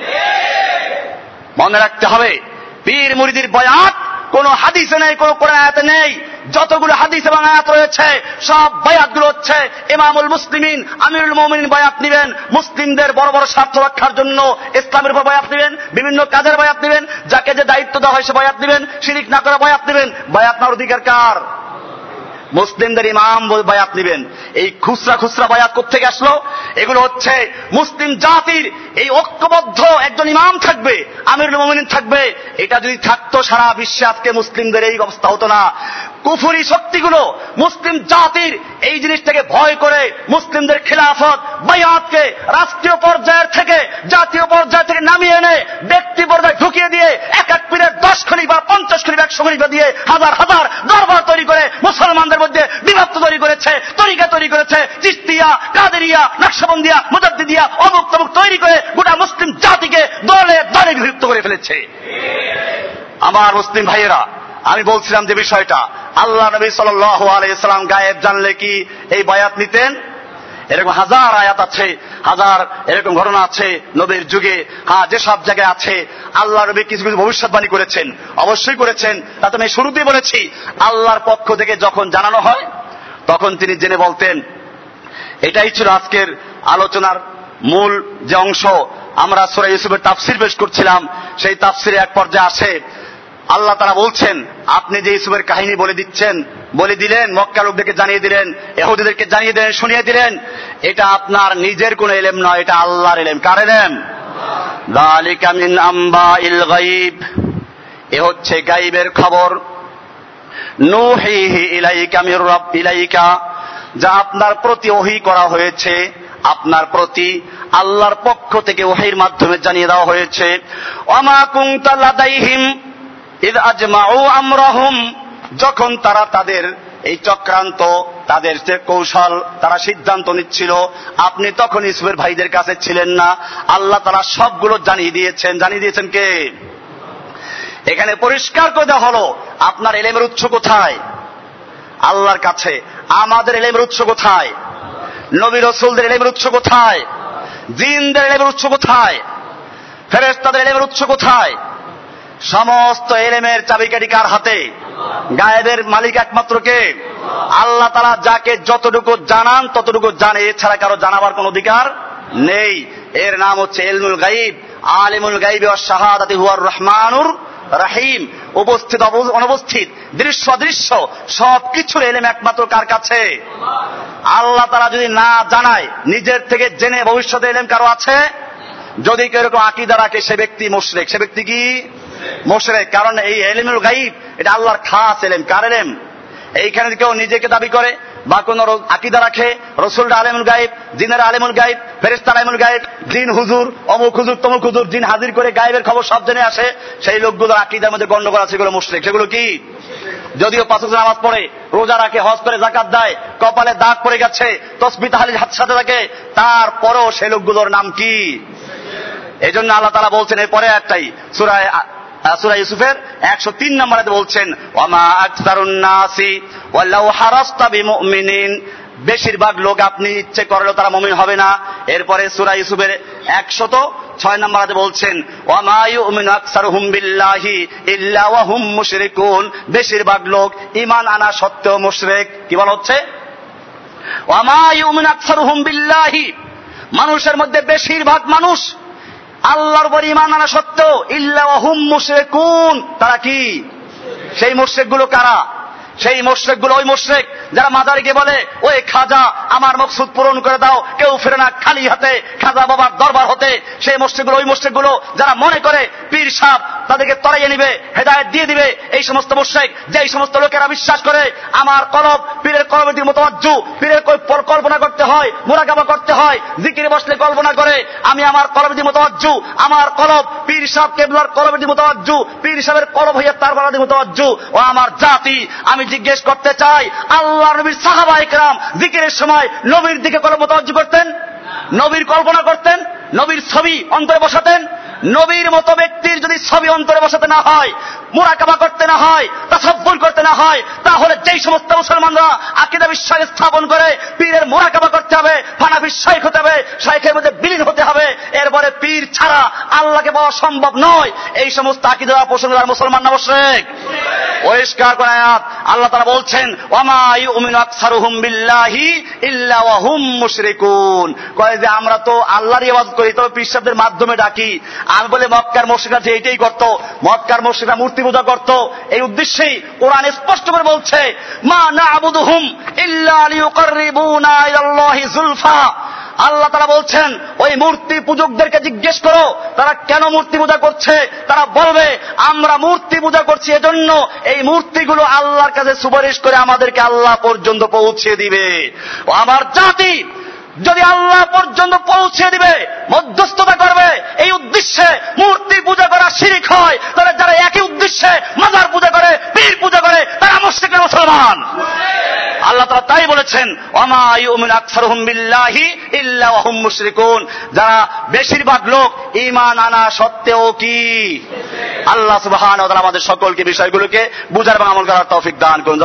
মনে রাখতে হবে, পীর মুরিদির বয়াত কোন হাদিসে নেই, কোন কোরআনাতে নেই। যতগুলো হাদিস এবং আয়াত রয়েছে, সব বায়াতগুলো হচ্ছে ইমামুল মুসলিমিন, আমিরুল মোমিন বায়াত নিবেন। মুসলিমদের বড় বড় স্বার্থ রক্ষার জন্য ইসলামের উপর বায়াত নিবেন, বিভিন্ন কাজের বায়াত নিবেন, যাকে যে দায়িত্ব দেওয়া হয় সে বায়াত নিবেন, শিরিক না করে বায়াত নিবেন। বায়াত নেওয়ার অধিকার কার? মুসলিমদের ইমাম বায়াত নিবেন। এই খুচরা খুচরা বায়াত থেকে আসলো? এগুলো হচ্ছে মুসলিম জাতির এই ঐক্যবদ্ধ একজন ইমাম থাকবে আমির মোমিন থাকবে। এটা যদি থাকতো সারা বিশ্বে আজকে মুসলিমদের এই অবস্থা হতো না। কুফুরি শক্তিগুলো মুসলিম জাতির এই জিনিসটাকে ভয় করে মুসলিমদের খিলাফত, বায়াতকে রাষ্ট্রীয় পর্যায়ের থেকে, জাতীয় পর্যায় থেকে নামিয়ে এনে ব্যক্তি পর্যায়ে ঢুকিয়ে দিয়ে এক এক পীরের দশ খলিফা পঞ্চাশ খলিফা একশো খলিফা দিয়ে হাজার হাজার দরবার তৈরি করে মুসলমানদের মধ্যে বিভক্ত তৈরি করেছে, তরিকা তৈরি করেছে চিস্তিয়া কাদেরিয়া, নকশবন্দিয়া, মুজাদ্দিদিয়া, অমুক তমুক তৈরি করে গোটা মুসলিম জাতিকে দলে দলে বিভক্ত করে ফেলেছে। আমার মুসলিম ভাইয়েরা আমি বলছিলাম যে বিষয়টা, আল্লাহ নবী সাল আলাইসালাম গায়েব জানলে কি এই বায়াত নিতেন? এরকম হাজার আয়াত আছে, হাজার এরকম ঘটনা আছে নবীর যুগে। হ্যাঁ যেসব জায়গায় আছে, আল্লাহ নবী কিছু কিছু ভবিষ্যৎবাণী করেছেন, অবশ্যই করেছেন। তাতে আমি শুরুতেই বলেছি, আল্লাহর পক্ষ থেকে যখন জানানো হয়, তখন তিনি জেনে বলতেন, এটাই ছিল আজকের আলোচনার মূল যে অংশ। আমরা সুরা ইউসুফের তাফসির পেশ করছিলাম, সেই তাফসিরে এক পর্যায়ে আসে আল্লাহ তারা বলছেন, আপনি যে ইসুফের কাহিনী বলে দিচ্ছেন, বলে দিলেন মক্কা লোকদেরকে জানিয়ে দিলেন এহুদিদেরকে জানিয়ে দিলেন, শুনিয়ে দিলেন, এটা আপনার নিজের কোন এলেম নয়, এটা আল্লাহর এলেম। কার এলেম মিন আম্বা ইল গাইব। এ হচ্ছে গাইবের খবর। নুহিহি ইলাইকা মির রব ইলাইকা, যা আপনার প্রতি ওহি করা হয়েছে, আপনার প্রতি আল্লাহর পক্ষ থেকে ওহির মাধ্যমে জানিয়ে দেওয়া হয়েছে। অমা কুংতা লাদাইহিম ইদ আজমাউ আমরাহুম, যখন তারা তাদের এই চক্রান্ত, তাদের যে কৌশল, তারা সিদ্ধান্ত নিচ্ছিল, আপনি তখন ইসুফের ভাইদের কাছে ছিলেন না। আল্লাহ তারা সবগুলো জানিয়ে দিয়েছেন। জানিয়ে দিয়েছেন কে? এখানে পরিষ্কার করে দেওয়া হলো, আপনার এলেমের উৎস কোথায়? আল্লাহর কাছে। আমাদের এলেমের উৎস কোথায়? নবী রসুলদের এলেমের উৎস কোথায়? জিনদের এলেমের উৎস কোথায়? ফেরেস্তাদের এলেমের উৎস কোথায়? সমস্ত এলেমের চাবিকাঠি কার হাতে গায়েবের মালিক একমাত্র কে? আল্লাহ তালা যাকে যতটুকু জানান, ততটুকু জানে এছাড়া কারও জানাবার কোন অধিকার নেই। এর নাম হচ্ছে এলমুল গাইব আলিমুল গাইব শাহাদাতি হুয়ার রহমানুর রাহিম। উপস্থিত অনুপস্থিত দৃশ্য দৃশ্য সব কিছুর এলেম একমাত্র কার কাছে? আল্লাহ তারা যদি না জানায়, নিজের থেকে জেনে ভবিষ্যতে এলেম কারও আছে? যদি কেউ এরকম আকিদা রাখে, সে ব্যক্তি মুশরেক। সে ব্যক্তি কি? মোশরেক, কারণ এই এলিমুল গাইব এটা আল্লাহর খাস এলেম। কার এলেম? এইখানে কেউ নিজেকে দাবি করে বা কোন আকিদা রাখে রসুলটা আলেমুল গাইব জিনের আলেমুল গাইব ফেরিস্তা আলেমুল গাইব জিন হুজুর, অমুক হুজুর, তমুক হুজুর, জিন হাজির করে গাইবের খবর সব জেনে আসে, সেই লোকগুলোর আকিদার মধ্যে গন্ডগোল আছে সেগুলো মুশরিক। সেগুলো কি? যদিও পাঁচ নামাজ পড়ে, রোজা রাখে, হজ করে জাকাত দেয়, কপালে দাগ পড়ে গেছে, তসবি তাহালির হাত সাথে থাকে, তারপরও সেই লোকগুলোর নাম কি? এই জন্য আল্লাহ তালা বলছেন, এরপরে একটাই সুরায় সুরা ইউসুফের একশো তিন নম্বরে বলছেন ওমা আকতারুন্নাসি ওয়াল্লাউ হারাস্তা বিমুমিনিন। বেশিরভাগ লোক আপনি ইচ্ছে করলেও তারা মমিন হবে না। এরপরে সুরা ইউসুফের একশত ছয় নম্বরে বলছেন মুশরিকুন। বেশিরভাগ লোক ইমান আনা সত্ত্বেও মুশরেক, কি বলা হচ্ছে? মানুষের মধ্যে বেশিরভাগ মানুষ আল্লাহর উপর ইমান আনা সত্ত্বেও ইল্লাহুম মুশরিকুন। তারা কি? সেই মুশরেকগুলো কারা? সেই মোশেকগুলো ওই মোশেক যারা গিয়ে বলে, ওই খাজা, আমার মকসুদ পূরণ করে দাও, কেউ ফেরে না, খালি হাতে, খাজা বাবার দরবার হতে। সেই মসজিদগুলো ওই মসজিদগুলো যারা মনে করে পীর সাহ তাদেরকে তরাইয়ে নিবে, হেদায়ত দিয়ে দিবে, এই সমস্ত মোশেক যে সমস্ত লোকেরা বিশ্বাস করে, আমার কলব পীরের কলবের দিকে মতবাজ্জু, পীরের কল্পনা করতে হয়, মোরাকাবা করতে হয়, জিকিরে বসলে কল্পনা করে, আমি আমার কলবের দিকে মতবাজ্জু, আমার কলব পীর সাহ কেবলার কলবের দিকে মতবাজ্জু, পীর সাহেবের কলব হইয়া তার বাড়ার দিকে মতবাজ্জু, ও আমার জাতি, আমি জিজ্ঞেস করতে চাই আল্লাহ নবীর সাহাবা একরাম জিকিরের সময় নবীর দিকে কোনো মতবাজ্জু করতেন? নবীর কল্পনা করতেন? নবীর ছবি অন্তরে বসাতেন? নবীর মতো ব্যক্তির যদি ছবি অন্তরে বসাতে না হয়, মোরাকাবা করতে না হয় তাসব্বুর করতে না হয়, তাহলে যেই সমস্ত মুসলমানরা আকিদা বিশ্বাস স্থাপন করে, পীরের মোরাকাবা করতে হবে ফানাফির শাইখ হতে হবে, শাইখের মধ্যে বিলীন হতে হবে, এরপরে পীর ছাড়া আল্লাহকে পাওয়া সম্ভব নয়। এই সমস্ত আকিদা পোষণ করার মুসলমান নবশেখ পরিষ্কার করে আল্লাহ তারা বলছেন ওমা ইউমিনু আকসারুহুম বিল্লাহি ইল্লা ওয়া হুম মুশরিকুন। কয় যে, আমরা তো আল্লাহর ইবাদত করি, তবে পিসাবদের মাধ্যমে ডাকি। আমি বলে, মক্কার মসজিদরা যে এইটাই করত মক্কার মসজিদরা মূর্তি পূজা করত এই উদ্দেশ্যেই কোরআন স্পষ্ট করে বলছে, মা না'বুদুহুম ইল্লা আল্লাহ তারা বলছেন, ওই মূর্তি পূজকদেরকে জিজ্ঞেস করো, তারা কেন মূর্তি পূজা করছে? তারা বলবে, আমরা মূর্তি পূজা করছি এজন্য, এই মূর্তিগুলো আল্লাহর কাছে সুপারিশ করে আমাদেরকে আল্লাহ পর্যন্ত পৌঁছে দিবে। আমার জাতি যদি আল্লাহ পর্যন্ত পৌঁছে দিবে, মধ্যস্থতা করবে, এই উদ্দেশ্যে মূর্তি পূজা করা শিরিক হয়, তাহলে যারা একই উদ্দেশ্যে মাজার পূজা করে, পীর পূজা করে, তারা মুসলিম মুসলমান? আল্লাহ তারা তাই বলেছেন মুশরিকুন। যারা বেশিরভাগ লোক ইমান আনা সত্ত্বেও কি? আল্লাহ তাআলা আমাদের সকলকে বিষয়গুলোকে বুঝার এবং আমল করার তৌফিক দান করুন।